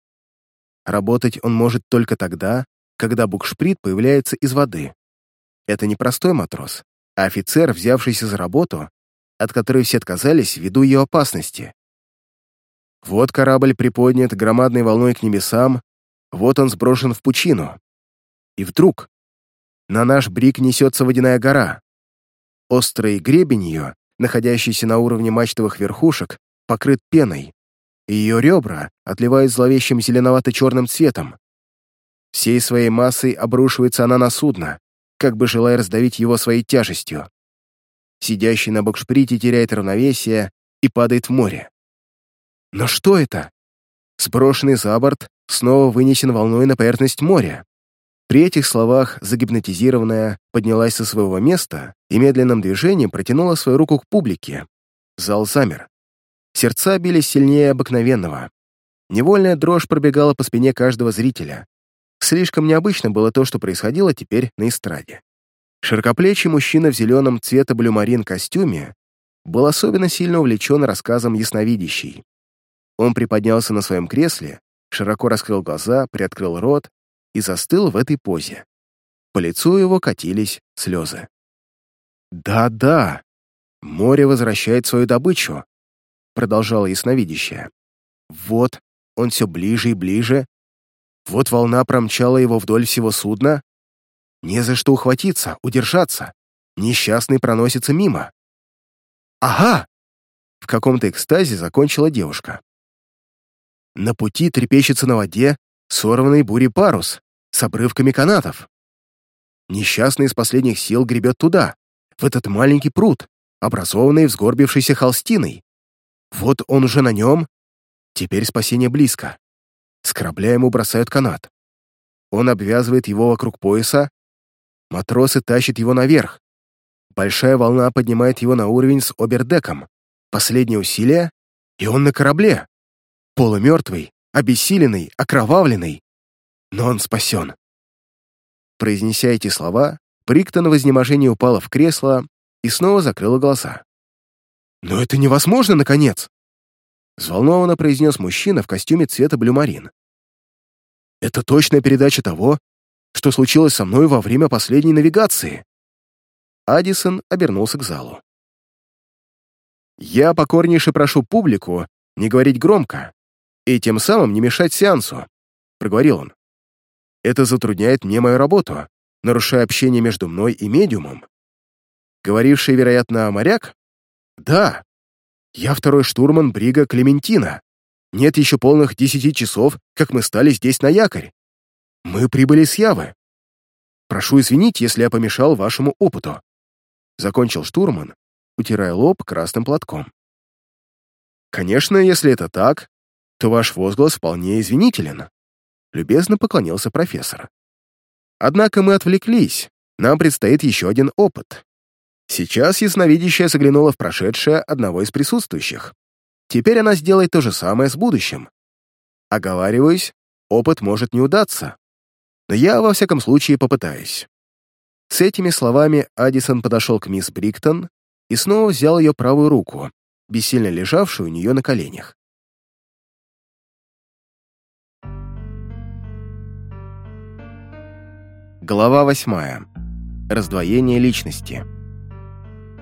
Работать он может только тогда, когда букшприт появляется из воды. Это не простой матрос, а офицер, взявшийся за работу, от которой все отказались ввиду ее опасности. Вот корабль приподнят громадной волной к небесам, вот он сброшен в пучину. И вдруг на наш брик несется водяная гора. Острый гребень ее, находящийся на уровне мачтовых верхушек, покрыт пеной, и ее ребра отливают зловещим зеленовато-черным цветом. Всей своей массой обрушивается она на судно, как бы желая раздавить его своей тяжестью. Сидящий на бокшприте теряет равновесие и падает в море. Но что это? Сброшенный за борт снова вынесен волной на поверхность моря. При этих словах загипнотизированная поднялась со своего места и медленным движением протянула свою руку к публике. Зал замер. Сердца бились сильнее обыкновенного. Невольная дрожь пробегала по спине каждого зрителя. Слишком необычно было то, что происходило теперь на эстраде. Широкоплечий мужчина в зеленом цвета блюмарин костюме был особенно сильно увлечен рассказом ясновидящий. Он приподнялся на своем кресле, широко раскрыл глаза, приоткрыл рот и застыл в этой позе. По лицу его катились слезы. «Да-да, море возвращает свою добычу», — продолжала ясновидящая. «Вот, он все ближе и ближе, вот волна промчала его вдоль всего судна. Не за что ухватиться, удержаться.
Несчастный проносится мимо. «Ага!» — в каком-то экстазе закончила девушка. На пути трепещется на воде сорванный бурей парус с обрывками канатов. Несчастный из последних сил гребет туда, в этот маленький пруд, образованный взгорбившейся холстиной. Вот он уже на нем. Теперь спасение близко. С корабля ему бросают канат. Он обвязывает его вокруг пояса. Матросы тащат его наверх. Большая волна поднимает его на уровень с обердеком. Последнее усилие, и он на корабле. Полумертвый, обессиленный, окровавленный. Но он спасен. Произнеся эти слова, Бриктон в изнеможении упала в кресло и снова закрыла глаза. «Но это невозможно, наконец!» Взволнованно произнес мужчина в костюме цвета блюмарин. «Это точная передача того, что случилось со мной во время последней навигации». Адисон обернулся к залу. «Я покорнейше прошу публику не говорить громко и тем самым не мешать сеансу», — проговорил он. «Это затрудняет мне мою работу, нарушая общение между мной и медиумом. Говоривший, вероятно, моряк? Да. Я второй штурман брига Клементина. Нет еще полных десяти часов, как мы стали здесь на якорь. Мы прибыли с Явы. Прошу извинить, если я помешал вашему опыту. Закончил штурман, утирая лоб красным платком. Конечно, если это так, то ваш возглас вполне извинителен. Любезно поклонился профессор. Однако мы отвлеклись, нам предстоит еще один опыт. Сейчас ясновидящая заглянула в прошедшее одного из присутствующих. Теперь она сделает то же самое с будущим. Оговариваюсь, опыт может не удаться. Но я, во всяком случае, попытаюсь. С этими словами Адисон подошел к мисс Бриктон и снова взял ее правую руку, бессильно лежавшую у нее на коленях. Глава восьмая. Раздвоение личности.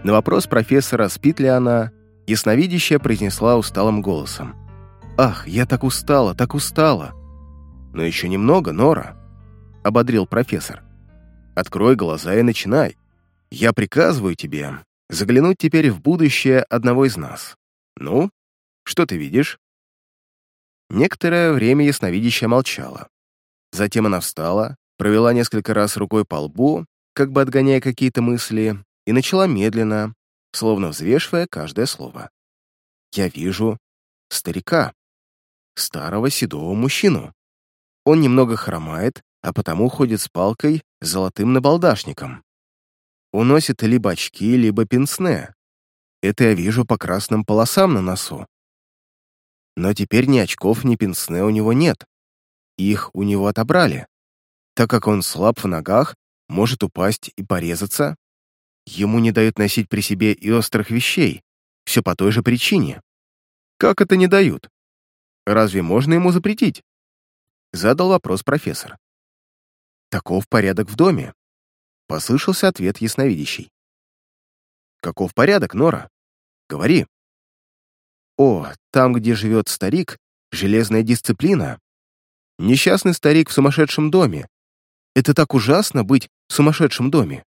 На вопрос профессора, спит ли она, ясновидящая произнесла усталым голосом. «Ах, я так устала, так устала!» «Но еще немного, Нора», — ободрил профессор. «Открой глаза и начинай. Я приказываю тебе заглянуть теперь в будущее одного из нас. Ну, что ты видишь?» Некоторое время ясновидящая молчала. Затем она встала, провела несколько раз рукой по лбу, как бы отгоняя какие-то мысли, и начала медленно, словно взвешивая каждое слово. «Я вижу старика, старого седого мужчину. Он немного хромает, а потому ходит с палкой с золотым набалдашником. Он носит либо очки, либо пенсне. Это я вижу по красным полосам на носу. Но теперь ни очков, ни пенсне у него нет. Их у него отобрали так как он слаб в ногах, может упасть и порезаться. Ему не дают носить при себе и острых вещей, все по той же причине. Как это не дают? Разве можно ему запретить? Задал вопрос профессор. Таков порядок в доме. Послышался ответ ясновидящий. Каков порядок, Нора? Говори. О, там, где живет старик, железная дисциплина. Несчастный старик в сумасшедшем доме, это так ужасно быть в сумасшедшем доме.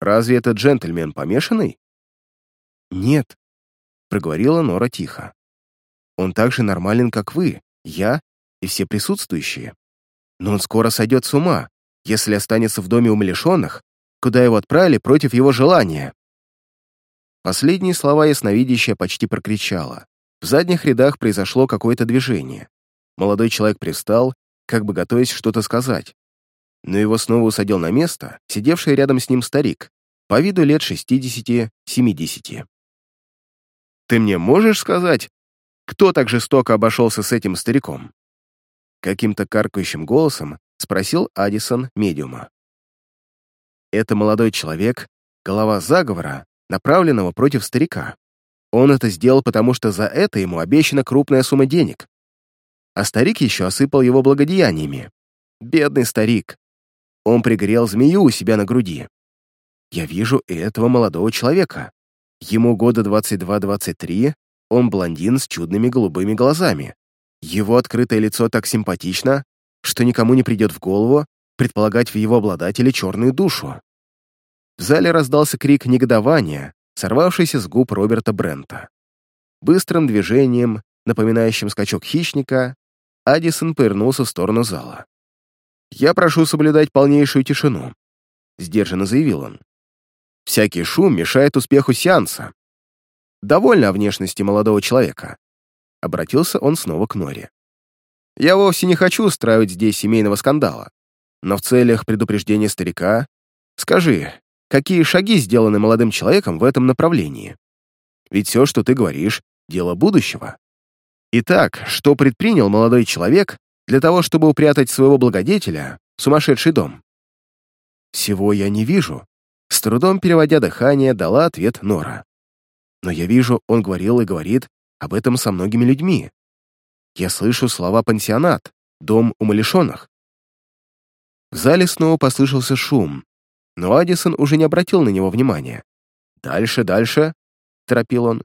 Разве этот джентльмен помешанный? Нет, проговорила Нора тихо. Он так же нормален, как вы, я и все присутствующие. Но он скоро сойдет с ума, если останется в доме умалишенных, куда его отправили против его желания. Последние слова ясновидящая почти прокричала. В задних рядах произошло какое-то движение. Молодой человек привстал, как бы готовясь что-то сказать но его снова усадил на место сидевший рядом с ним старик, по виду лет 60-70. «Ты мне можешь сказать, кто так жестоко обошелся с этим стариком?» Каким-то каркающим голосом спросил Адисон медиума. «Это молодой человек, голова заговора, направленного против старика. Он это сделал, потому что за это ему обещана крупная сумма денег. А старик еще осыпал его благодеяниями. Бедный старик. Он пригрел змею у себя на груди. Я вижу этого молодого человека. Ему года 22-23, он блондин с чудными голубыми глазами. Его открытое лицо так симпатично, что никому не придет в голову предполагать в его обладателе черную душу.
В зале раздался крик негодования, сорвавшийся с губ Роберта Брента. Быстрым движением, напоминающим скачок хищника, Адисон повернулся в сторону зала. «Я прошу соблюдать полнейшую тишину», — сдержанно заявил он. «Всякий шум мешает успеху сеанса. Довольно о внешности молодого человека». Обратился он снова к Норе. «Я вовсе не хочу устраивать здесь семейного скандала, но в целях предупреждения старика скажи, какие шаги сделаны молодым человеком в этом направлении? Ведь все, что ты говоришь, — дело будущего. Итак, что предпринял молодой человек для того, чтобы упрятать своего благодетеля в сумасшедший дом? Всего я не вижу. С трудом переводя дыхание, дала ответ Нора. Но я вижу, он говорил и говорит об этом со многими людьми. Я слышу слова «пансионат», «дом умалишенных». В зале снова послышался шум, но Адисон уже не обратил на него внимания. «Дальше, дальше», — торопил он.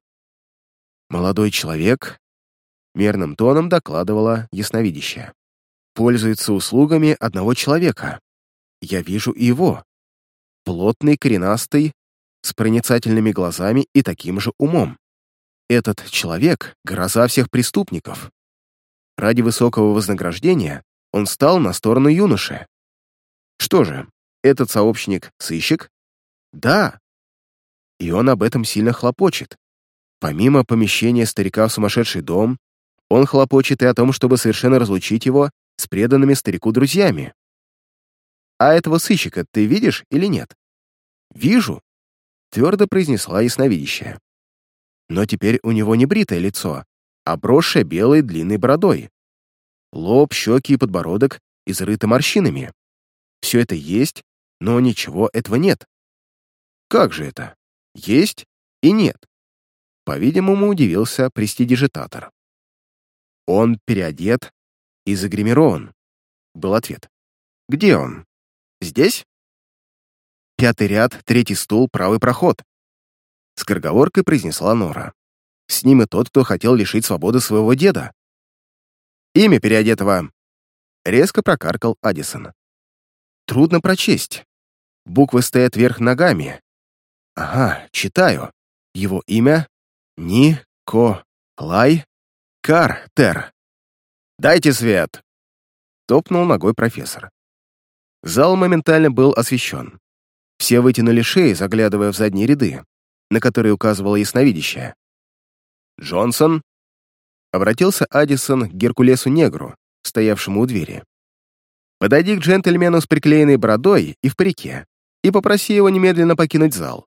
Молодой человек мерным тоном докладывала ясновидящая. «Пользуется услугами одного человека. Я вижу его. Плотный, коренастый, с проницательными глазами и таким же умом. Этот человек — гроза всех преступников. Ради высокого вознаграждения он стал на сторону юноши. Что же, этот сообщник — сыщик? Да. И он об этом сильно хлопочет. Помимо помещения старика в сумасшедший дом, он хлопочет и о том, чтобы совершенно разлучить его с преданными старику друзьями. «А этого сыщика ты видишь или нет?» «Вижу», — твердо произнесла ясновидящая. «Но теперь у него не бритое лицо, а брошенное белой длинной бородой. Лоб, щеки и подбородок изрыты морщинами. Все это есть, но ничего этого нет. Как же это? Есть и нет. По-видимому, удивился престидижитатор. «Он переодет и загримирован», — был ответ. «Где он? Здесь?» «Пятый ряд, третий стул, правый проход», — с скороговоркой произнесла Нора. «С ним и тот, кто хотел лишить свободы своего деда». «Имя переодетого», — резко прокаркал Адисон. «Трудно прочесть. Буквы стоят вверх ногами. Ага, читаю. Его имя — Ни-Ко-Лай Кар-Тер. «Дайте свет!» — топнул ногой профессор. Зал моментально был освещен. Все вытянули шеи, заглядывая в задние ряды, на которые указывала ясновидящая. «Джонсон?» — обратился Адисон к Геркулесу-негру, стоявшему у двери. «Подойди к джентльмену с приклеенной бородой и в парике и попроси его немедленно покинуть зал.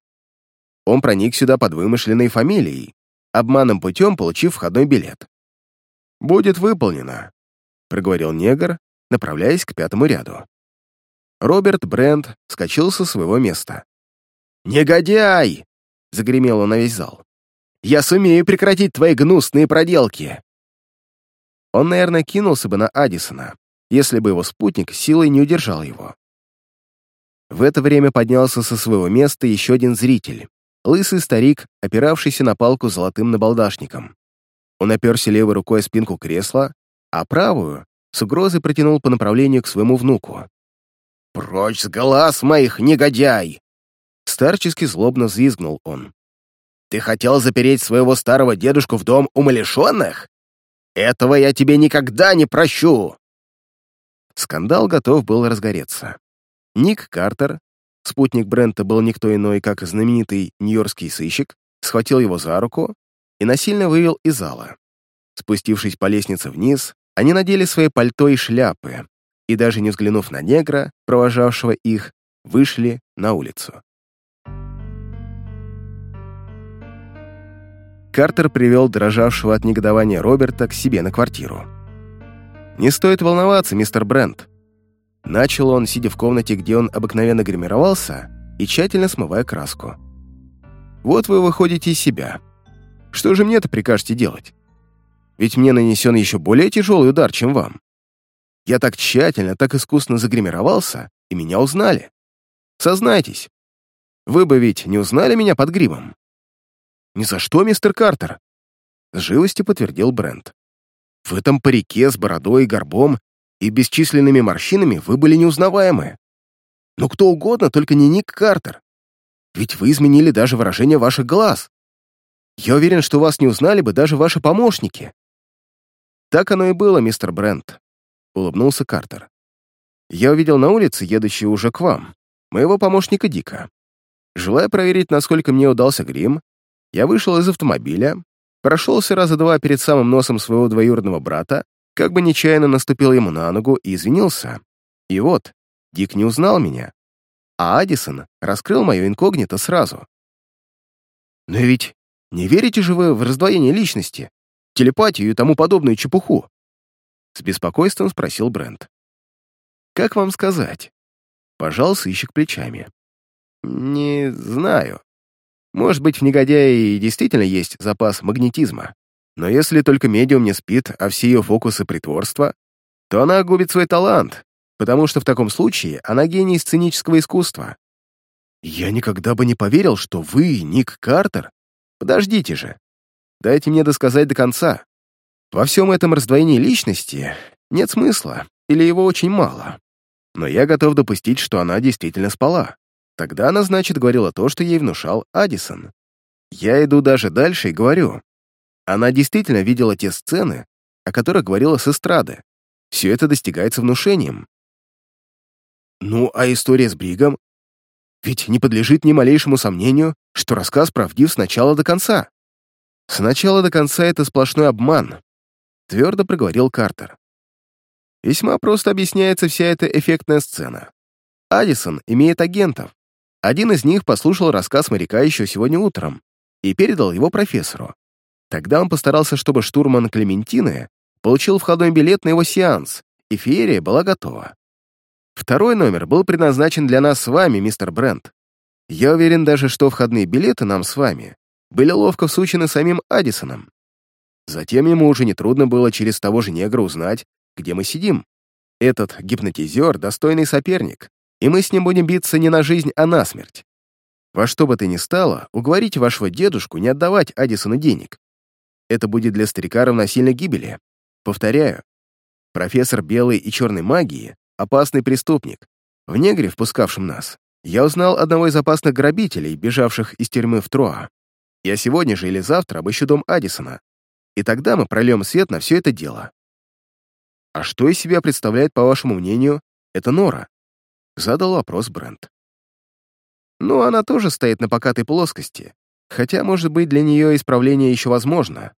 Он проник сюда под вымышленной фамилией, обманным путем получив входной билет. «Будет выполнено», — проговорил негр, направляясь к пятому ряду. Роберт Брент вскочил со своего места. «Негодяй!» — загремел он на весь зал. «Я сумею прекратить твои гнусные проделки!» Он, наверное, кинулся бы на Аддисона, если бы его спутник силой не удержал его. В это время поднялся со своего места еще один зритель, лысый старик, опиравшийся на палку золотым набалдашником. Он оперся левой рукой о спинку кресла, а правую с угрозой протянул по направлению к своему внуку. «Прочь с глаз моих, негодяй!» Старчески злобно взвизгнул он. «Ты хотел запереть своего старого дедушку в дом умалишенных? Этого я тебе никогда не прощу!» Скандал готов был разгореться. Ник Картер, спутник Брента был никто иной, как знаменитый нью-йоркский сыщик, схватил его за руку и насильно вывел из зала. Спустившись по лестнице вниз, они надели свои пальто и шляпы, и даже не взглянув на негра, провожавшего их, вышли на улицу. Картер привел дрожавшего от негодования Роберта к себе на квартиру. «Не стоит волноваться, мистер Брент», Начал он, сидя в комнате, где он обыкновенно гримировался, и тщательно смывая краску. «Вот вы выходите из себя. Что же мне-то прикажете делать? Ведь мне нанесен еще более тяжелый удар, чем вам. Я так тщательно, так искусно загримировался, и меня узнали. Сознайтесь, вы бы ведь не узнали меня под гримом?» «Ни за что, мистер Картер!» С живостью подтвердил Брент. «В этом парике с бородой и горбом и бесчисленными морщинами вы были неузнаваемы. Но кто угодно, только не Ник Картер.
Ведь вы изменили даже выражение ваших глаз. Я уверен, что вас не узнали бы даже ваши помощники». «Так оно и было, мистер Брент», — улыбнулся Картер. «Я увидел на улице, едущий уже к вам, моего помощника Дика. Желая проверить, насколько мне удался грим, я вышел из автомобиля, прошелся раза два перед самым носом своего двоюродного брата, как бы нечаянно наступил ему на ногу и извинился. И вот, Дик не узнал меня, а Адисон раскрыл мое инкогнито сразу. Но ведь не верите же вы в раздвоение личности, телепатию и тому подобную чепуху? С беспокойством спросил Брент. Как вам сказать? Пожал сыщик плечами. Не знаю. Может быть, в негодяе действительно есть запас магнетизма. Но если только медиум не спит, а все ее фокусы притворства, то она губит свой талант, потому что в таком случае она гений сценического искусства. Я никогда бы не поверил, что вы, Ник Картер... Подождите же. Дайте мне досказать до конца. Во всем этом раздвоении личности нет смысла, или его очень мало. Но я готов допустить, что она действительно спала. Тогда она, значит, говорила то, что ей внушал Адисон. Я иду даже дальше и говорю. Она действительно видела те сцены, о которых говорила с эстрады. Все это достигается внушением. Ну, а история с Бригом? Ведь не подлежит ни малейшему сомнению, что рассказ правдив с начала до конца. С начала до конца это сплошной обман, твердо проговорил Картер. Весьма просто объясняется вся эта эффектная сцена. Адисон имеет агентов. Один из них послушал рассказ моряка еще сегодня утром и передал его профессору. Тогда он постарался, чтобы штурман Клементины получил входной билет на его сеанс, и феерия была готова. Второй номер был предназначен для нас с вами, мистер Брент. Я уверен даже, что входные билеты нам с вами были ловко всучены самим Аддисоном. Затем ему уже нетрудно было через того же негра узнать, где мы сидим. Этот гипнотизер — достойный соперник, и мы с ним будем биться не на жизнь, а на смерть. Во что бы то ни стало, уговорите вашего дедушку не отдавать Аддисону денег. Это будет для старика равносильно гибели. Повторяю, профессор белой и черной магии опасный преступник. В негре, впускавшем нас, я узнал одного из опасных грабителей, бежавших из тюрьмы в Труа. Я сегодня же или завтра обыщу дом Аддисона, и тогда мы прольем свет на все это дело. А что из себя представляет, по вашему мнению, эта Нора? Задал вопрос Брент. Ну, она тоже стоит на покатой плоскости, хотя, может быть, для нее исправление еще возможно.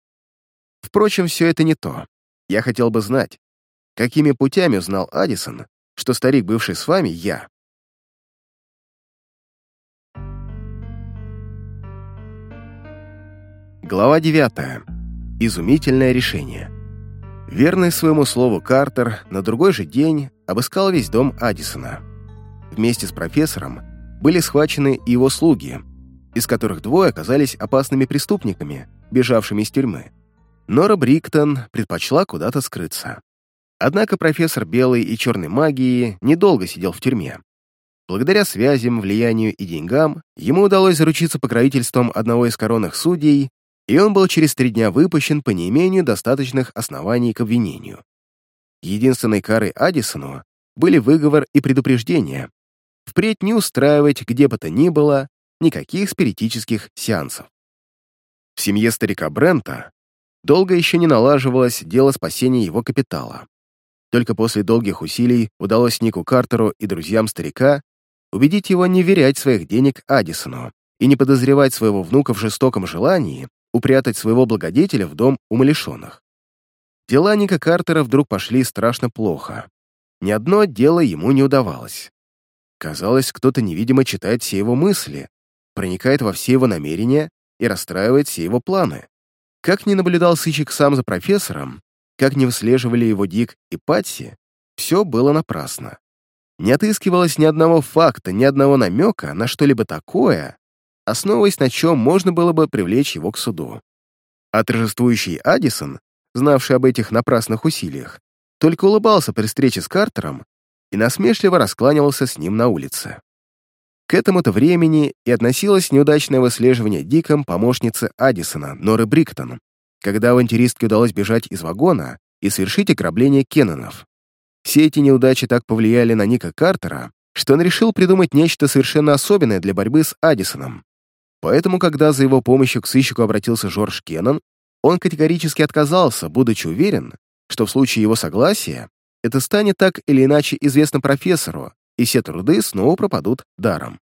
Впрочем, все это не то. Я хотел бы знать, какими путями узнал Адисон, что старик, бывший с вами, я. Глава 9. Изумительное решение. Верный своему слову Картер на другой же день обыскал весь дом Аддисона. Вместе с профессором были схвачены и его слуги, из которых двое оказались опасными преступниками, бежавшими из тюрьмы. Нора Бриктон предпочла куда-то скрыться. Однако профессор белой и черной магии недолго сидел в тюрьме. Благодаря связям, влиянию и деньгам ему удалось заручиться покровительством одного из коронных судей, и он был через три дня выпущен по неимению достаточных оснований к обвинению. Единственной карой Аддисону были выговор и предупреждение впредь не устраивать где бы то ни было никаких спиритических сеансов. В семье старика Брента долго еще не налаживалось дело спасения его капитала. Только после долгих усилий удалось Нику Картеру и друзьям старика убедить его не верять своих денег Аддисону и не подозревать своего внука в жестоком желании упрятать своего благодетеля в дом умалишенных. Дела Ника Картера вдруг пошли страшно плохо. Ни одно дело ему не удавалось. Казалось, кто-то невидимо читает все его мысли, проникает во все его намерения и расстраивает все его планы. Как ни наблюдал сыщик сам за профессором, как не выслеживали его Дик и Патси, все было напрасно. Не отыскивалось ни одного факта, ни одного намека на что-либо такое, основываясь на чем можно было бы привлечь его к суду. А торжествующий Адисон, знавший об этих напрасных усилиях, только улыбался при встрече с Картером и насмешливо раскланивался с ним на улице. К этому-то времени и относилось неудачное выслеживание Диком помощницы Аддисона, Норы Бриктон, когда авантюристке удалось бежать из вагона и совершить ограбление Кеннонов. Все эти неудачи так повлияли на Ника Картера,
что он решил придумать нечто совершенно особенное для борьбы с Аддисоном. Поэтому, когда за его помощью к сыщику обратился Жорж Кеннон, он категорически отказался, будучи уверен, что в случае его согласия это станет так или иначе известно профессору, и все труды снова пропадут даром.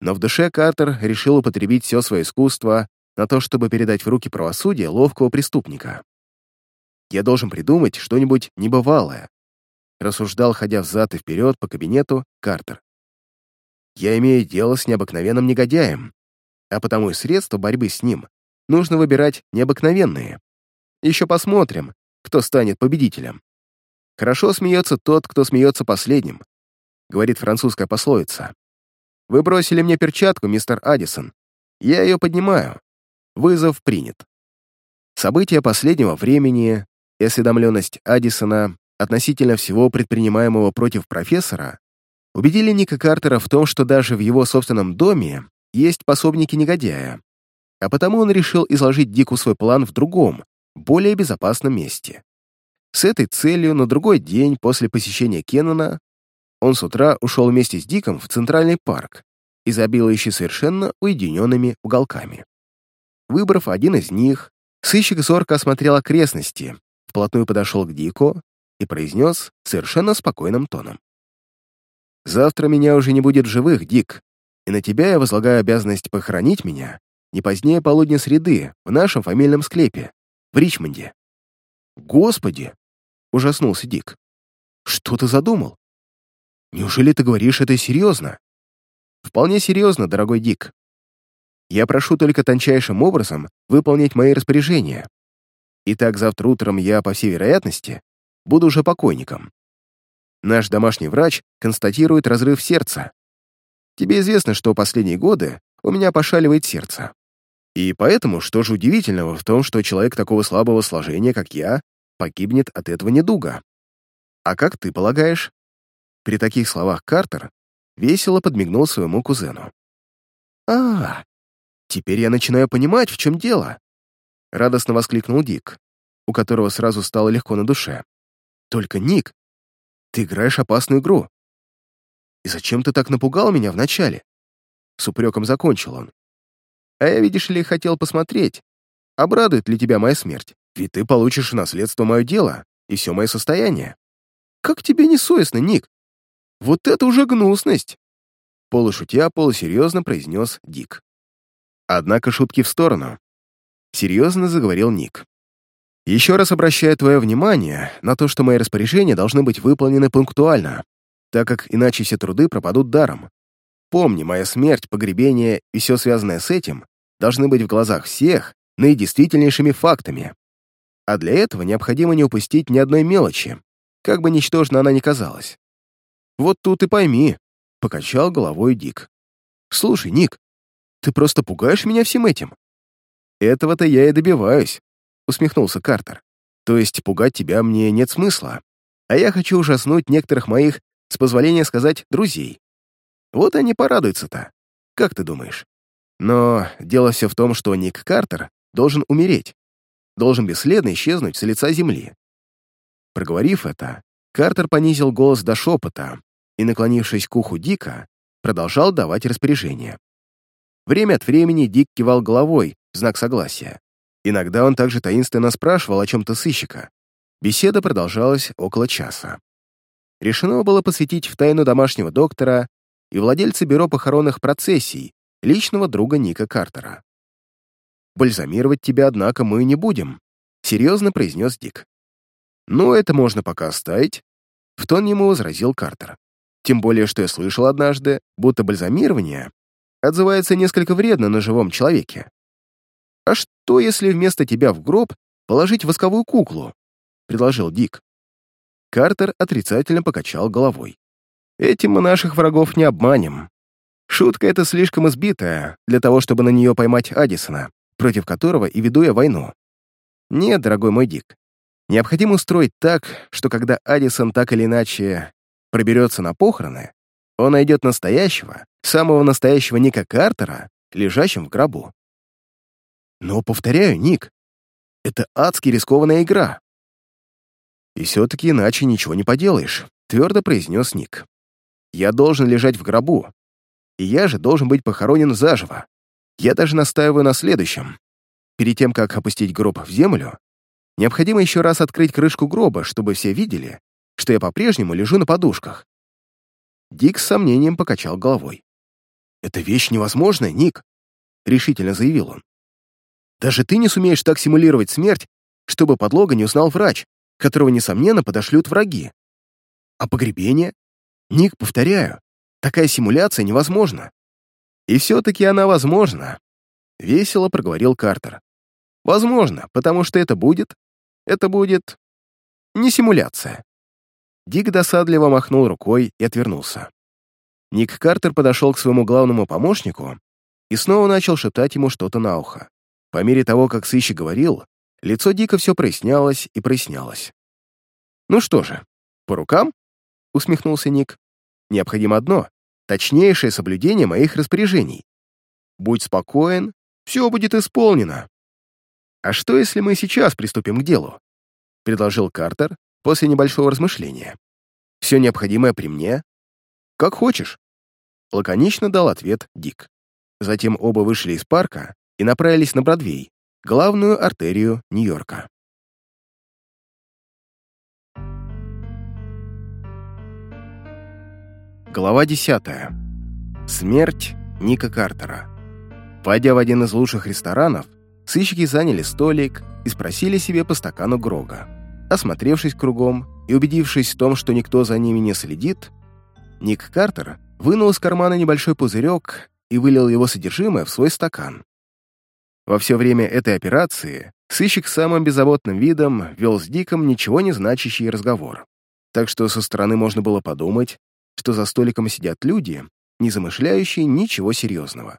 Но в душе Картер решил употребить все свое искусство на то, чтобы передать в руки правосудия ловкого преступника. «Я должен придумать что-нибудь небывалое», рассуждал, ходя взад и вперед по кабинету, Картер. «Я имею дело с необыкновенным негодяем, а потому и средства борьбы с ним нужно выбирать необыкновенные. Еще посмотрим, кто станет победителем. Хорошо смеется тот, кто смеется последним, говорит французская пословица. Вы бросили мне перчатку, мистер Аддисон. Я ее поднимаю. Вызов принят. События последнего времени и осведомленность Аддисона относительно всего предпринимаемого против профессора убедили Ника Картера в том, что даже в его собственном доме есть пособники негодяя, а потому он решил изложить Дику свой план в другом, более безопасном месте. С этой целью на другой день после посещения Кеннона он с утра ушел вместе с Диком в Центральный парк, изобилующий совершенно уединенными уголками. Выбрав один из них, сыщик зорко осмотрел окрестности, вплотную подошел к Дику и произнес совершенно спокойным тоном. «Завтра меня уже не будет живых, Дик, и на тебя я возлагаю обязанность похоронить меня не позднее полудня среды в нашем фамильном склепе, в Ричмонде». «Господи!» — ужаснулся Дик. «Что ты задумал? Неужели ты говоришь это серьезно?» «Вполне серьезно, дорогой Дик. Я прошу только тончайшим образом выполнить мои распоряжения. Итак, завтра утром я, по всей вероятности, буду уже покойником. Наш домашний врач констатирует разрыв сердца. Тебе известно, что последние годы у меня пошаливает сердце. И поэтому, что же удивительного в том, что человек такого слабого сложения, как я, погибнет от этого недуга? А как ты полагаешь? При таких словах Картер весело подмигнул своему кузену. «А, теперь я начинаю понимать, в чем дело!» Радостно воскликнул Дик, у которого сразу стало легко на душе. «Только, Ник, ты играешь опасную игру. И зачем ты так напугал меня вначале?» С упреком закончил он. А я, видишь ли, хотел посмотреть, обрадует ли тебя моя смерть, ведь ты получишь наследство мое дело и все мое состояние. Как тебе не Ник? Вот это уже гнусность!» Полушутя, полусерьезно произнес Дик. Однако шутки в сторону. Серьезно заговорил Ник. «Еще раз обращаю твое внимание на то, что мои распоряжения должны быть выполнены пунктуально, так как иначе все труды пропадут даром. Помни, моя смерть, погребение и все связанное с этим должны быть в глазах всех наидействительнейшими фактами. А для этого необходимо не упустить ни одной мелочи, как бы ничтожно она ни казалась. Вот тут и пойми, — покачал головой Дик. Слушай, Ник, ты просто пугаешь меня всем этим. Этого-то я и добиваюсь, — усмехнулся Картер. То есть пугать тебя мне нет смысла, а я хочу ужаснуть некоторых моих, с позволения сказать, друзей. Вот они порадуются-то. Как ты думаешь? Но дело все в том, что Ник Картер должен умереть, должен бесследно исчезнуть с лица земли. Проговорив это, Картер понизил голос до шепота и, наклонившись к уху Дика, продолжал давать распоряжения. Время от времени Дик кивал головой знак согласия. Иногда он также таинственно спрашивал о чем-то сыщика. Беседа продолжалась около часа. Решено было посвятить в тайну домашнего доктора и владельца бюро похоронных процессий, личного друга Ника Картера. «Бальзамировать тебя, однако, мы не будем», — серьезно произнес Дик. «Ну, это можно пока оставить», — в тон ему возразил Картер. «Тем более, что я слышал однажды, будто бальзамирование отзывается несколько вредно на живом человеке. А что, если вместо тебя в гроб положить восковую куклу?» — предложил Дик. Картер отрицательно покачал головой. «Этим мы наших врагов не обманем. Шутка эта слишком избитая для того, чтобы на нее поймать Аддисона, против которого и веду я войну. Нет, дорогой мой Дик, необходимо устроить так, что когда Аддисон так или иначе проберется на похороны, он найдет настоящего, самого настоящего Ника Картера, лежащим в гробу. Но, повторяю, Ник, это адски рискованная игра. И все-таки иначе ничего не поделаешь, твердо произнес Ник. Я должен лежать в гробу. И я же должен быть похоронен заживо. Я даже настаиваю на следующем. Перед тем, как опустить гроб в землю, необходимо еще раз открыть крышку гроба, чтобы все видели, что я по-прежнему лежу на подушках. Дик с сомнением покачал головой. «Это вещь невозможная, Ник», — решительно заявил он. «Даже ты не сумеешь так симулировать смерть, чтобы подлога не узнал врач, которого, несомненно, подошлют враги. А погребение? Ник, повторяю, такая симуляция невозможна. И все-таки она возможна, — весело проговорил Картер. Возможно, потому что это будет... Это будет... не симуляция. Дик досадливо махнул рукой и отвернулся. Ник Картер подошел к своему главному помощнику и снова начал шептать ему что-то на ухо. По мере того, как сыщик говорил, лицо Дика все прояснялось и прояснялось. «Ну что же, по рукам?» — усмехнулся Ник. «Необходимо одно — точнейшее соблюдение моих распоряжений. Будь спокоен, все будет исполнено». «А что, если мы сейчас приступим к делу?» — предложил Картер после небольшого размышления. «Все необходимое при мне?» «Как хочешь», — лаконично дал ответ Дик. Затем оба вышли из парка и направились на Бродвей, главную артерию Нью-Йорка. Глава 10. Смерть Ника Картера. Войдя в один из лучших ресторанов, сыщики заняли столик и спросили себе по стакану Грога. Осмотревшись кругом и убедившись в том, что никто за ними не следит, Ник Картер вынул из кармана небольшой пузырек и вылил его содержимое в свой стакан. Во все время этой операции сыщик самым беззаботным видом вел с Диком ничего не значащий разговор. Так что со стороны можно было подумать, что за столиком сидят люди, не замышляющие ничего серьезного.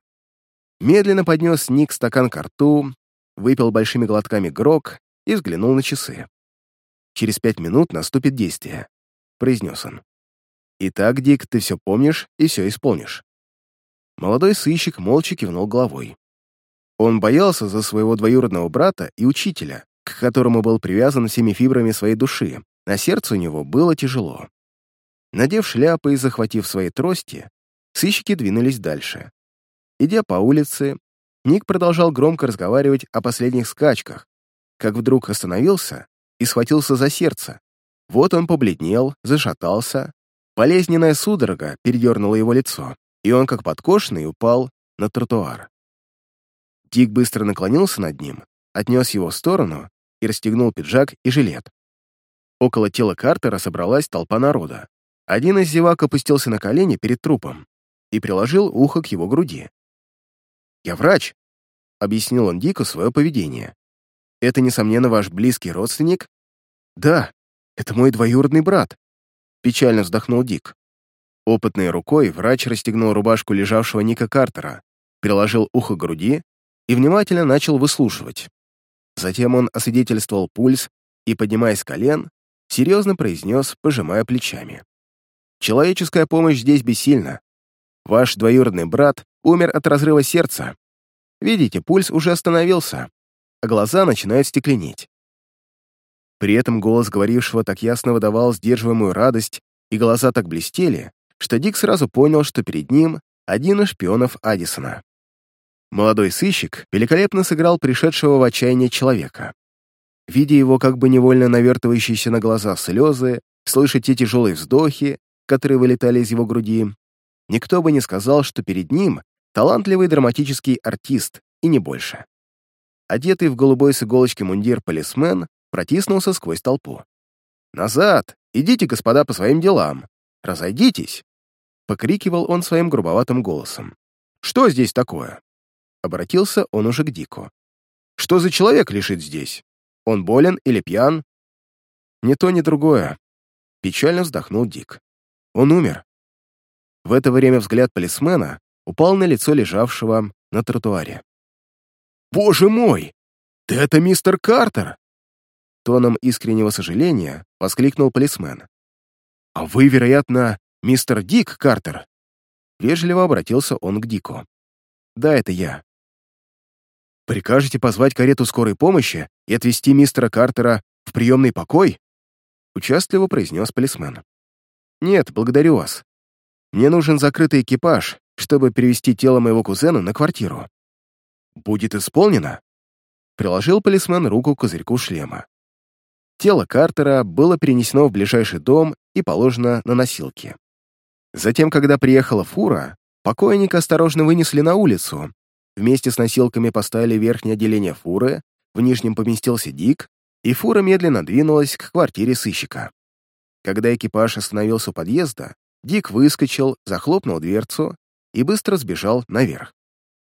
Медленно поднес Ник стакан к рту, выпил большими глотками грог и взглянул на часы. «Через пять минут наступит действие», — произнес он. «Итак, Дик, ты все помнишь и все исполнишь». Молодой сыщик молча кивнул головой. Он боялся за своего двоюродного брата и учителя, к которому был привязан всеми фибрами своей души. На сердце у него было тяжело. Надев шляпы и захватив свои трости, сыщики двинулись дальше. Идя по улице, Ник продолжал громко разговаривать о последних скачках, как вдруг остановился и схватился за сердце. Вот он побледнел, зашатался, болезненная судорога передернула его лицо, и он, как подкошенный, упал на тротуар. Дик быстро наклонился над ним, отнес его в сторону и расстегнул пиджак и жилет. Около тела Картера собралась толпа народа. Один из зевак опустился на колени перед трупом и приложил ухо к его груди. «Я врач», — объяснил он Дику свое поведение. «Это, несомненно, ваш близкий родственник?» «Да, это мой двоюродный брат», — печально вздохнул Дик. Опытной рукой врач расстегнул рубашку лежавшего Ника Картера, приложил ухо к груди и внимательно начал выслушивать. Затем он освидетельствовал пульс и, поднимаясь с колен, серьезно произнес, пожимая плечами. Человеческая помощь здесь бессильна. Ваш двоюродный брат умер от разрыва сердца. Видите, пульс уже остановился, а глаза начинают стекленеть. При этом голос говорившего так ясно выдавал сдерживаемую радость, и глаза так блестели, что Дик сразу понял, что перед ним один из шпионов Аддисона. Молодой сыщик великолепно сыграл пришедшего в отчаяние человека. Видя его как бы невольно навертывающиеся на глаза слезы, слышать те тяжелые вздохи, которые вылетали из его груди, никто бы не сказал, что перед ним талантливый драматический артист, и не больше. Одетый в голубой с иголочки мундир полисмен протиснулся сквозь толпу. «Назад! Идите, господа, по своим делам! Разойдитесь!» Покрикивал он своим грубоватым голосом. «Что здесь такое?» Обратился он уже к Дику. «Что за человек лежит здесь? Он болен или пьян?» «Ни то, ни другое», — печально вздохнул Дик. Он умер. В это время взгляд полисмена упал на лицо лежавшего на тротуаре. «Боже мой! Ты это мистер Картер!» Тоном искреннего сожаления воскликнул полисмен. «А вы, вероятно, мистер Дик Картер?» Вежливо обратился он к Дику. «Да, это я». «Прикажете позвать карету скорой помощи и отвезти мистера Картера в приемный покой?» Участливо произнес полисмен. «Нет, благодарю вас. Мне нужен закрытый экипаж, чтобы перевести тело моего кузена на квартиру.
Будет исполнено. Приложил полисмен руку к козырьку шлема. Тело Картера было перенесено в ближайший дом и положено на носилки. Затем, когда приехала фура, покойника осторожно вынесли на улицу. Вместе с носилками поставили верхнее отделение фуры, в нижнем поместился Дик, и фура медленно двинулась к квартире сыщика. Когда экипаж остановился у подъезда, Дик выскочил, захлопнул дверцу и быстро сбежал наверх.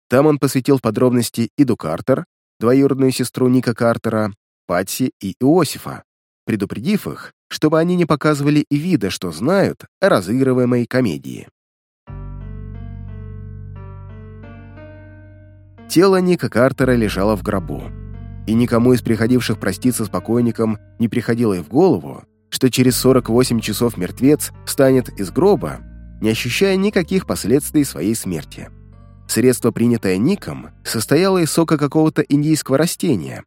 Там он посвятил подробности Иду Картер, двоюродную сестру Ника Картера, Патси и Иосифа, предупредив их, чтобы они не показывали и вида, что знают о разыгрываемой комедии. Тело Ника Картера лежало в гробу, и никому из приходивших проститься с покойником не приходило и в голову, что через 48 часов мертвец встанет из гроба, не ощущая никаких последствий своей смерти. Средство, принятое Ником, состояло из сока какого-то индийского растения.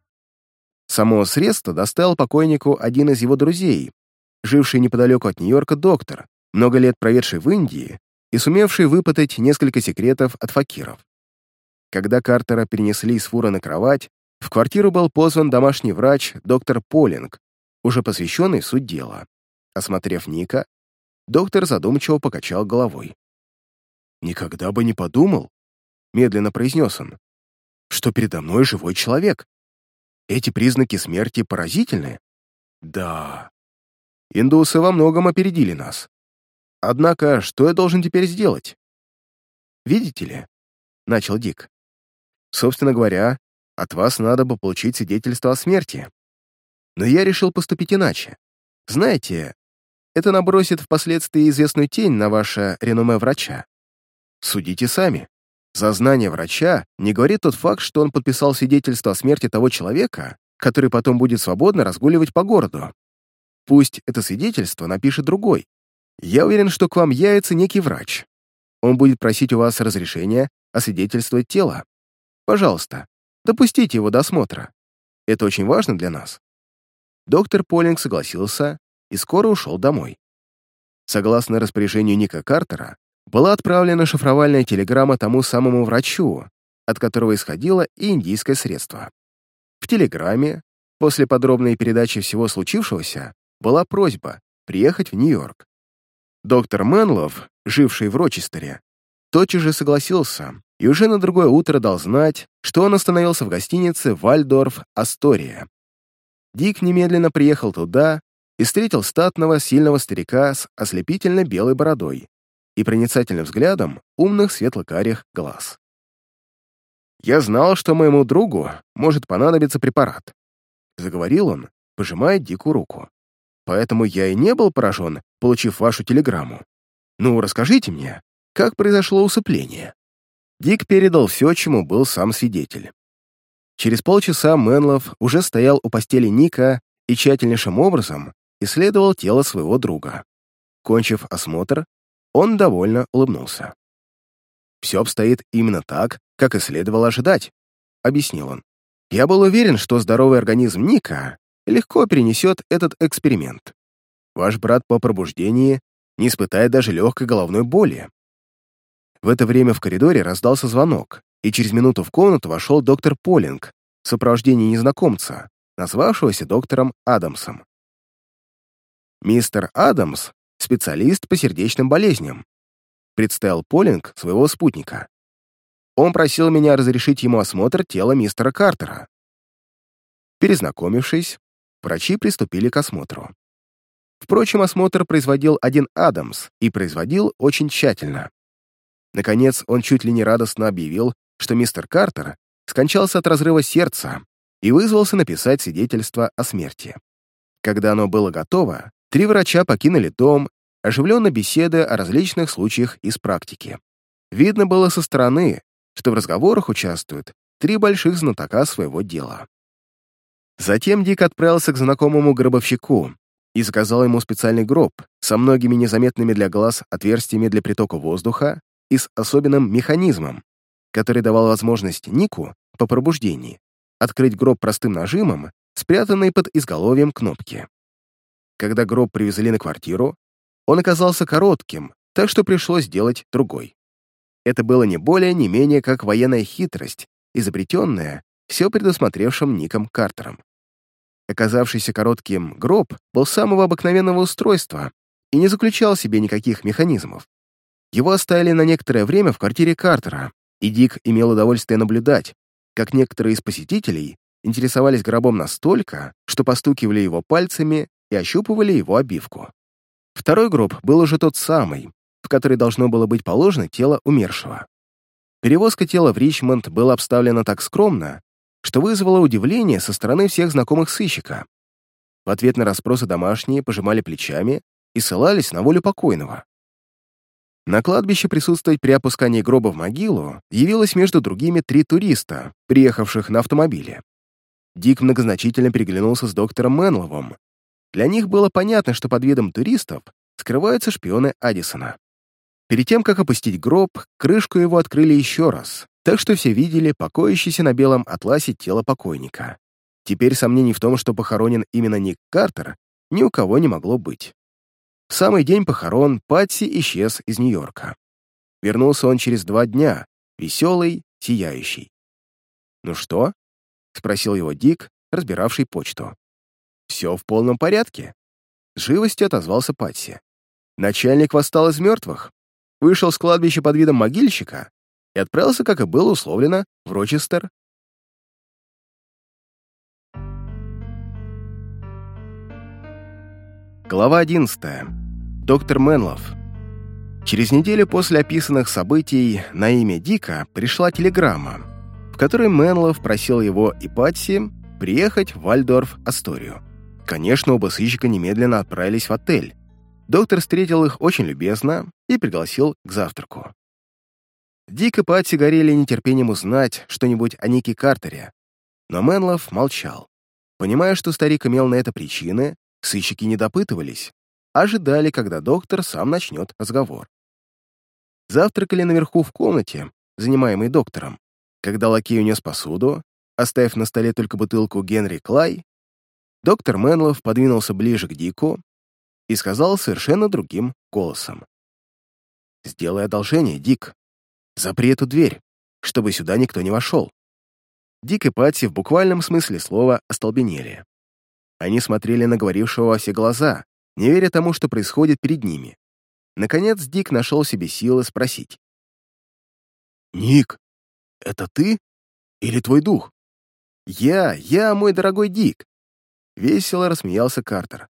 Само средство доставил покойнику один из его друзей, живший неподалеку от Нью-Йорка доктор, много лет проведший в Индии и сумевший выпытать несколько секретов от факиров. Когда Картера перенесли из фуры на кровать, в квартиру был позван домашний врач доктор Полинг, уже посвященный суть дела. Осмотрев Ника, доктор задумчиво покачал головой. «Никогда бы не подумал», — медленно произнес он, «что передо мной живой человек. Эти признаки смерти поразительны. Да, индусы во многом опередили нас. Однако, что я должен теперь сделать? Видите ли, — начал Дик, — собственно говоря, от вас надо бы получить свидетельство о смерти. Но я решил поступить иначе. Знаете, это набросит впоследствии известную тень на ваше реноме врача. Судите сами. За знание врача не говорит тот факт, что он подписал свидетельство о смерти того человека, который потом будет свободно разгуливать по городу. Пусть это свидетельство напишет другой. Я уверен, что к вам явится некий врач. Он будет просить у вас разрешения освидетельствовать тело. Пожалуйста, допустите его до осмотра. Это очень важно для нас. Доктор Полинг согласился и скоро ушел домой. Согласно распоряжению Ника Картера, была отправлена шифровальная телеграмма тому самому врачу, от которого исходило и индийское средство. В телеграмме, после подробной передачи всего случившегося, была просьба приехать в Нью-Йорк. Доктор Мэнлов, живший в Рочестере, тотчас же согласился и уже на другое утро дал знать, что он остановился в гостинице «Вальдорф Астория». Дик немедленно приехал туда и встретил статного, сильного старика с ослепительно белой бородой, и проницательным взглядом умных светло-карих глаз. «Я знал, что моему другу может понадобиться препарат», — заговорил он, пожимая Дику руку. «Поэтому я и не был поражен, получив вашу телеграмму. Ну, расскажите мне, как произошло усыпление?» Дик передал все, чему был сам свидетель. Через полчаса Мэнлов уже стоял у постели Ника и тщательнейшим образом исследовал тело своего друга. Кончив осмотр, он довольно улыбнулся. «Все обстоит именно так, как и следовало ожидать», — объяснил он. «Я был уверен, что здоровый организм Ника легко перенесет этот эксперимент. Ваш брат по пробуждении не испытает даже легкой головной боли». В это время в коридоре раздался звонок, и через минуту в комнату вошел доктор Полинг в сопровождении незнакомца, назвавшегося доктором Адамсом. Мистер Адамс специалист по сердечным болезням», представил Полинг своего спутника. Он просил меня разрешить ему осмотр тела мистера Картера. Перезнакомившись, врачи приступили к осмотру. Впрочем, осмотр производил один Адамс и производил очень тщательно. Наконец, он чуть ли не радостно объявил, что мистер Картер скончался от разрыва сердца и вызвался написать свидетельство о смерти. Когда оно было готово, Три врача покинули дом, оживленно беседуя о различных случаях из практики. Видно было со стороны, что в разговорах участвуют три больших знатока своего дела. Затем Дик отправился к знакомому гробовщику и заказал ему специальный гроб со многими незаметными для глаз отверстиями для притока воздуха и с особенным механизмом, который давал возможность Нику по пробуждении открыть гроб простым нажимом, спрятанный под изголовьем кнопки. Когда гроб привезли на квартиру, он оказался коротким,
так что пришлось сделать другой. Это было не более, не менее, как военная хитрость, изобретенная все предусмотревшим Ником Картером. Оказавшийся коротким гроб был самого обыкновенного устройства и не заключал в себе никаких механизмов. Его оставили на некоторое время в квартире Картера, и Дик имел удовольствие наблюдать, как некоторые из посетителей интересовались гробом настолько, что постукивали его пальцами и ощупывали его обивку. Второй гроб был уже тот самый, в который должно было быть положено тело умершего. Перевозка тела в Ричмонд была обставлена так скромно, что вызвало удивление со стороны всех знакомых сыщика. В ответ на расспросы домашние пожимали плечами и ссылались на волю покойного. На кладбище присутствовать при опускании гроба в могилу явилось между другими три туриста, приехавших на автомобиле. Дик многозначительно переглянулся с доктором Мэнловым. Для них было понятно, что под видом туристов скрываются шпионы Аддисона. Перед тем, как опустить гроб, крышку его открыли еще раз, так что все видели покоящееся на белом атласе тело покойника. Теперь сомнений в том, что похоронен именно Ник Картер, ни у кого не могло быть. В самый день похорон Патси исчез из Нью-Йорка. Вернулся он через два дня, веселый, сияющий. «Ну что?» — спросил его Дик, разбиравший почту. «Все в полном порядке?» Живостью отозвался Патси. Начальник восстал из мертвых вышел с кладбища под видом могильщика и отправился, как и было условлено, в Рочестер. Глава 11. Доктор Менлов. Через неделю после описанных событий на имя Дика пришла телеграмма, в которой Менлов просил его и Патси приехать в Вальдорф-Асторию. Конечно, оба сыщика немедленно отправились в отель, Доктор встретил их очень любезно и пригласил к завтраку. Дик и Патси горели нетерпением узнать что-нибудь о Нике Картере, но Мэнлов молчал. Понимая, что старик имел на это причины, сыщики не допытывались, ожидали, когда доктор сам начнет разговор. Завтракали наверху в комнате, занимаемой доктором. Когда лакей унес посуду, оставив на столе только бутылку Генри Клай, доктор Мэнлов подвинулся ближе к Дику и сказал совершенно другим голосом. «Сделай одолжение, Дик. Запри эту дверь, чтобы сюда никто не вошел». Дик и Патси в буквальном смысле слова остолбенели. Они смотрели на говорившего во все глаза, не веря тому, что происходит перед ними. Наконец Дик нашел себе силы спросить. «Ник, это ты или твой дух?» «Я, я, мой дорогой Дик!» Весело рассмеялся Картер.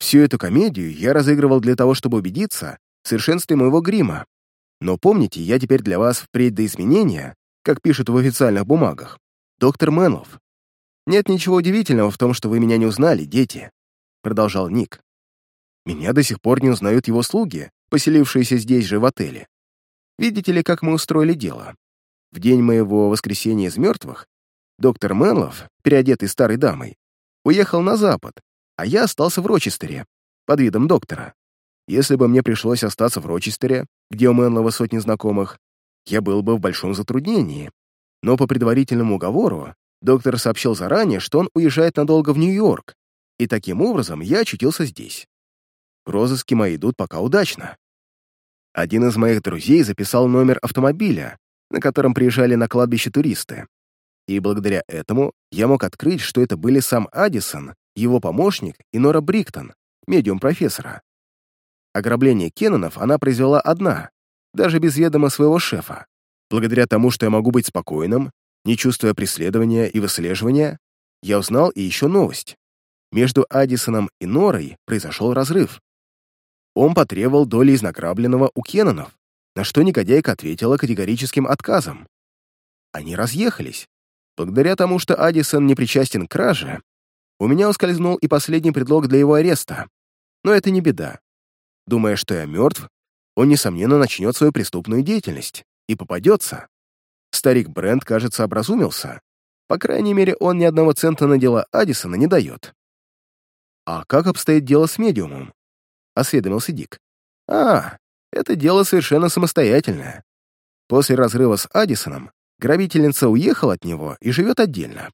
Всю эту комедию я разыгрывал для того, чтобы убедиться в совершенстве моего грима. Но помните, я теперь для вас впредь до изменения, как пишут в официальных бумагах, доктор Мэнлов. Нет ничего удивительного в том, что вы меня не узнали, дети, продолжал Ник. Меня до сих пор не узнают его слуги, поселившиеся здесь же в отеле. Видите ли, как мы устроили дело? В день моего воскресения из мертвых доктор Мэнлов, переодетый старой дамой, уехал на запад, а я остался в Рочестере, под видом доктора. Если бы мне пришлось остаться в Рочестере, где у Мэнлова сотни знакомых, я был бы в большом затруднении. Но по предварительному уговору доктор сообщил заранее, что он уезжает надолго в Нью-Йорк, и таким образом я очутился здесь. Розыски мои идут пока удачно. Один из моих друзей записал номер автомобиля, на котором приезжали на кладбище туристы. И благодаря этому я мог открыть, что это были сам Адисон его помощник и Нора Бриктон, медиум профессора. Ограбление Кеннонов она произвела одна, даже без ведома своего шефа. Благодаря тому, что я могу быть спокойным, не чувствуя преследования и выслеживания, я узнал и еще новость. Между Аддисоном и Норой произошел разрыв. Он потребовал доли из награбленного у Кеннонов, на что негодяйка ответила категорическим отказом. Они разъехались. Благодаря тому, что Аддисон не причастен к краже, у меня ускользнул и последний предлог для его ареста. Но это не беда. Думая, что я мертв, он, несомненно, начнет свою преступную деятельность и попадется. Старик Брент, кажется, образумился. По крайней мере, он ни одного цента на дело Аддисона не дает. «А как обстоит дело с медиумом?» — осведомился Дик. «А, это дело совершенно самостоятельное. После разрыва с Аддисоном грабительница уехала от него и живет отдельно.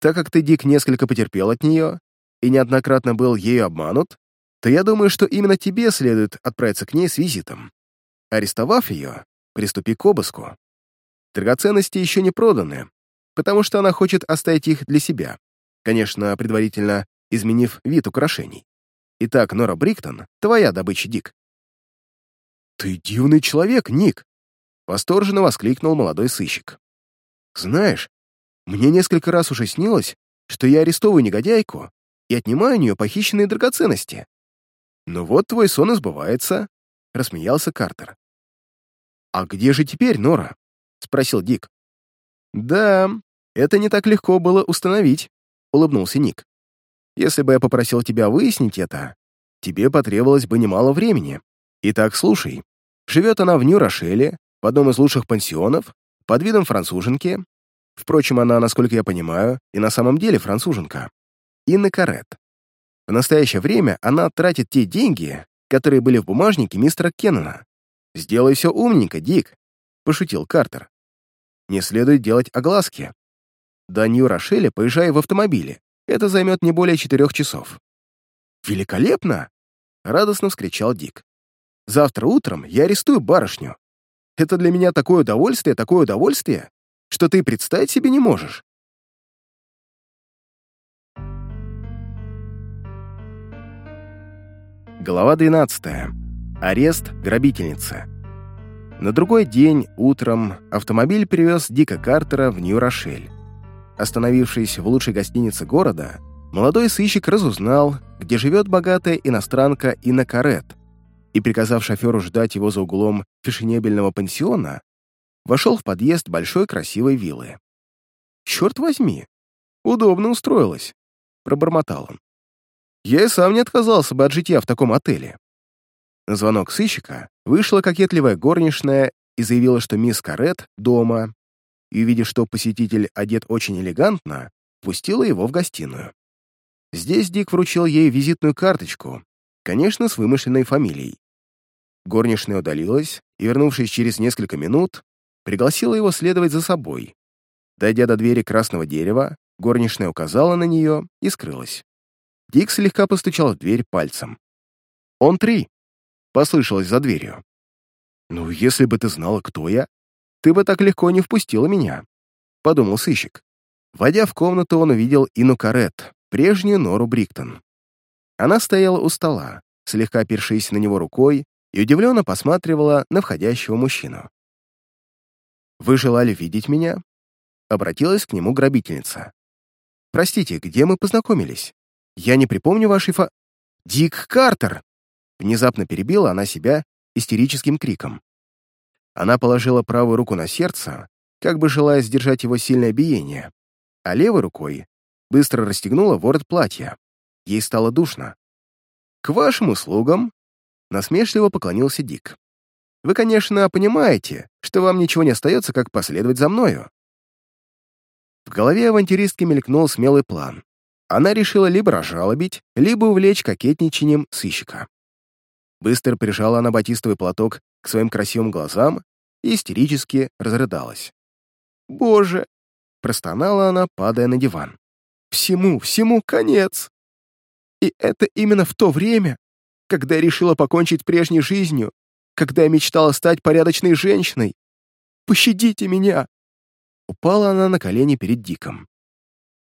Так как ты, Дик, несколько потерпел от нее и неоднократно был ею обманут, то я думаю, что именно тебе следует отправиться к ней с визитом. Арестовав ее, приступи к обыску. Драгоценности еще не проданы, потому что она хочет оставить их для себя, конечно, предварительно изменив вид украшений. Итак, Нора Бриктон, твоя добыча, Дик. «Ты дивный человек, Ник!» — восторженно воскликнул молодой сыщик. «Знаешь, мне несколько раз уже снилось, что я арестовываю негодяйку и отнимаю у нее похищенные драгоценности. Ну вот твой сон избывается», — рассмеялся Картер. «А где же теперь Нора?» — спросил Дик. «Да, это не так легко было установить», — улыбнулся Ник. «Если бы я попросил тебя выяснить это, тебе потребовалось бы немало времени. Итак, слушай. Живет она в Нью-Рошеле, в одном из лучших пансионов, под видом француженки. Впрочем, она, насколько я понимаю, и на самом деле француженка. Инна Карет. В настоящее время она тратит те деньги, которые были в бумажнике мистера Кеннона. «Сделай все умненько, Дик», — пошутил Картер. «Не следует делать огласки. До Нью-Рошеля поезжай в автомобиле. Это займет не более четырех часов». «Великолепно!» — радостно вскричал Дик. «Завтра утром я арестую барышню. Это для меня такое удовольствие, такое удовольствие, что ты представить себе не можешь». Глава 12. Арест грабительницы. На другой день, утром, автомобиль привез Дика Картера в Нью-Рошель. Остановившись в лучшей гостинице города, молодой сыщик разузнал, где живет богатая иностранка Инна Карет, и, приказав шоферу ждать его за углом фешенебельного пансиона, вошел в подъезд большой красивой виллы. «Черт возьми! Удобно устроилась!» — пробормотал он. Я и сам не отказался бы от житья в таком отеле. На звонок сыщика вышла кокетливая горничная и заявила, что мисс Карет дома, и, увидев, что посетитель одет очень элегантно, пустила его в гостиную. Здесь Дик вручил ей визитную карточку, конечно, с вымышленной фамилией. Горничная удалилась и, вернувшись через несколько минут, пригласила его следовать за собой. Дойдя до двери красного дерева, горничная указала на нее и скрылась. Дик слегка постучал в дверь пальцем. «Он три!» — послышалось за дверью. «Ну, если бы ты знала, кто я, ты бы так легко не впустила меня», — подумал сыщик. Войдя в комнату, он увидел Ину Карет, прежнюю Нору Бриктон. Она стояла у стола, слегка опершись на него рукой, и удивленно посматривала на входящего мужчину. «Вы желали видеть меня?» — обратилась к нему грабительница. «Простите, где мы познакомились?» Я не припомню вашей фа... Дик Картер!» Внезапно перебила она себя истерическим криком. Она положила правую руку на сердце, как бы желая сдержать его сильное биение, а левой рукой быстро расстегнула ворот платья. Ей стало душно. «К вашим услугам!» — насмешливо поклонился Дик. «Вы, конечно, понимаете, что вам ничего не остается, как последовать за мною». В голове авантюристки мелькнул смелый план она решила либо разжалобить, либо увлечь кокетничанием сыщика. Быстро прижала она батистовый платок к своим красивым глазам и истерически разрыдалась. «Боже!» — простонала она, падая на диван. «Всему, всему конец! И это именно в то время, когда я решила покончить прежней жизнью, когда я мечтала стать порядочной женщиной. Пощадите меня!» Упала она на колени перед Диком.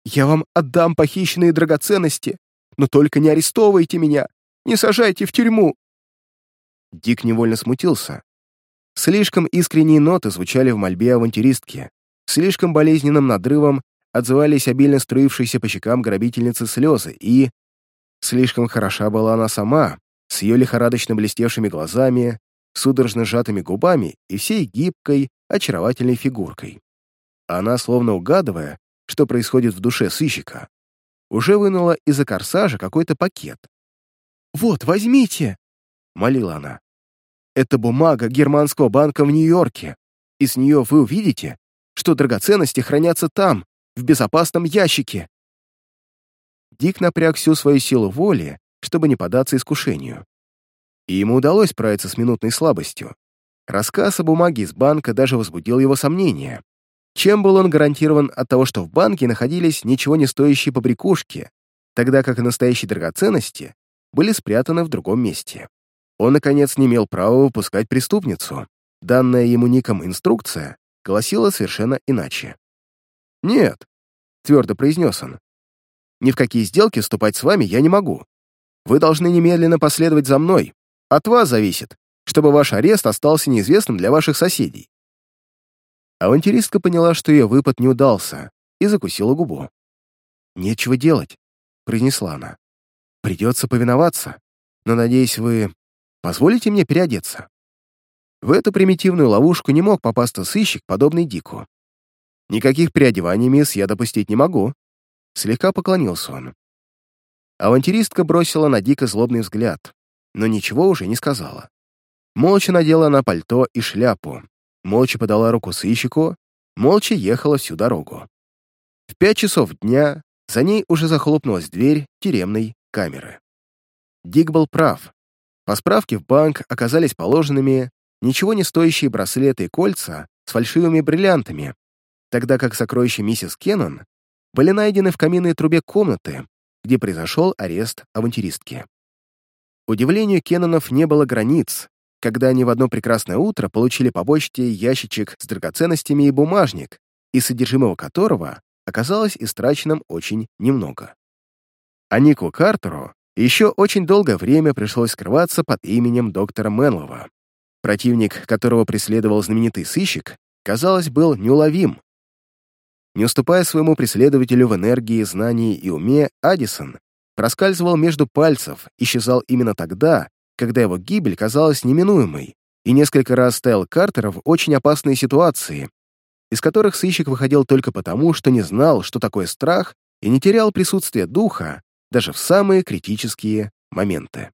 Я вам отдам похищенные драгоценности, но только не арестовывайте меня, не сажайте в тюрьму!» Дик невольно смутился. Слишком искренние ноты звучали в мольбе авантюристки, слишком болезненным надрывом отзывались обильно струившиеся по щекам грабительницы слезы, и... Слишком хороша была она сама, с ее лихорадочно блестевшими глазами, судорожно сжатыми губами и всей гибкой, очаровательной фигуркой. Она, словно угадывая, что происходит в душе сыщика, уже вынула из-за корсажа какой-то пакет. «Вот, возьмите!» — молила она. «Это бумага германского банка в Нью-Йорке, и с нее вы увидите, что драгоценности хранятся там, в безопасном ящике». Дик напряг всю свою силу воли, чтобы не поддаться искушению. И ему удалось справиться с минутной слабостью. Рассказ о бумаге из банка даже возбудил его сомнения. Чем был он гарантирован от того, что в банке находились ничего не стоящие побрякушки, тогда как настоящие драгоценности были спрятаны в другом месте. Он, наконец, не имел права выпускать преступницу. Данная ему ником инструкция гласила совершенно иначе. «Нет», — твердо произнес он, — «ни в какие сделки вступать с вами я не могу. Вы должны немедленно последовать за мной. От вас зависит, чтобы ваш арест остался неизвестным для ваших соседей». Авантюристка поняла, что ее выпад не удался, и закусила губу. «Нечего делать», — произнесла она. «Придется повиноваться, но, надеюсь, вы позволите мне переодеться?» В эту примитивную ловушку не мог попасться сыщик, подобный Дику. «Никаких переодеваний, мисс, я допустить не могу», — слегка поклонился он. Авантюристка бросила на Дика злобный взгляд, но ничего уже не сказала. Молча надела на пальто и шляпу, молча подала руку сыщику, молча ехала всю дорогу. В пять часов дня за ней уже захлопнулась дверь тюремной камеры. Дик был прав. По справке в банк оказались положенными ничего не стоящие браслеты и кольца с фальшивыми бриллиантами, тогда как сокровища миссис Кеннон были найдены в каминной трубе комнаты, где произошел арест авантюристки. Удивлению Кеннонов не было границ, когда они в одно прекрасное утро получили по почте ящичек с драгоценностями и бумажник, из содержимого которого оказалось истраченным очень немного. А Нику Картеру еще очень долгое время пришлось скрываться под именем доктора Менлова. Противник, которого преследовал знаменитый сыщик, казалось, был неуловим. Не уступая своему преследователю в энергии, знании и уме, Адисон проскальзывал между пальцев, исчезал именно тогда, когда его гибель казалась неминуемой, и несколько раз ставил Картера в очень опасные ситуации, из которых сыщик выходил только потому, что не знал, что такое страх, и не терял присутствие духа даже в самые критические моменты.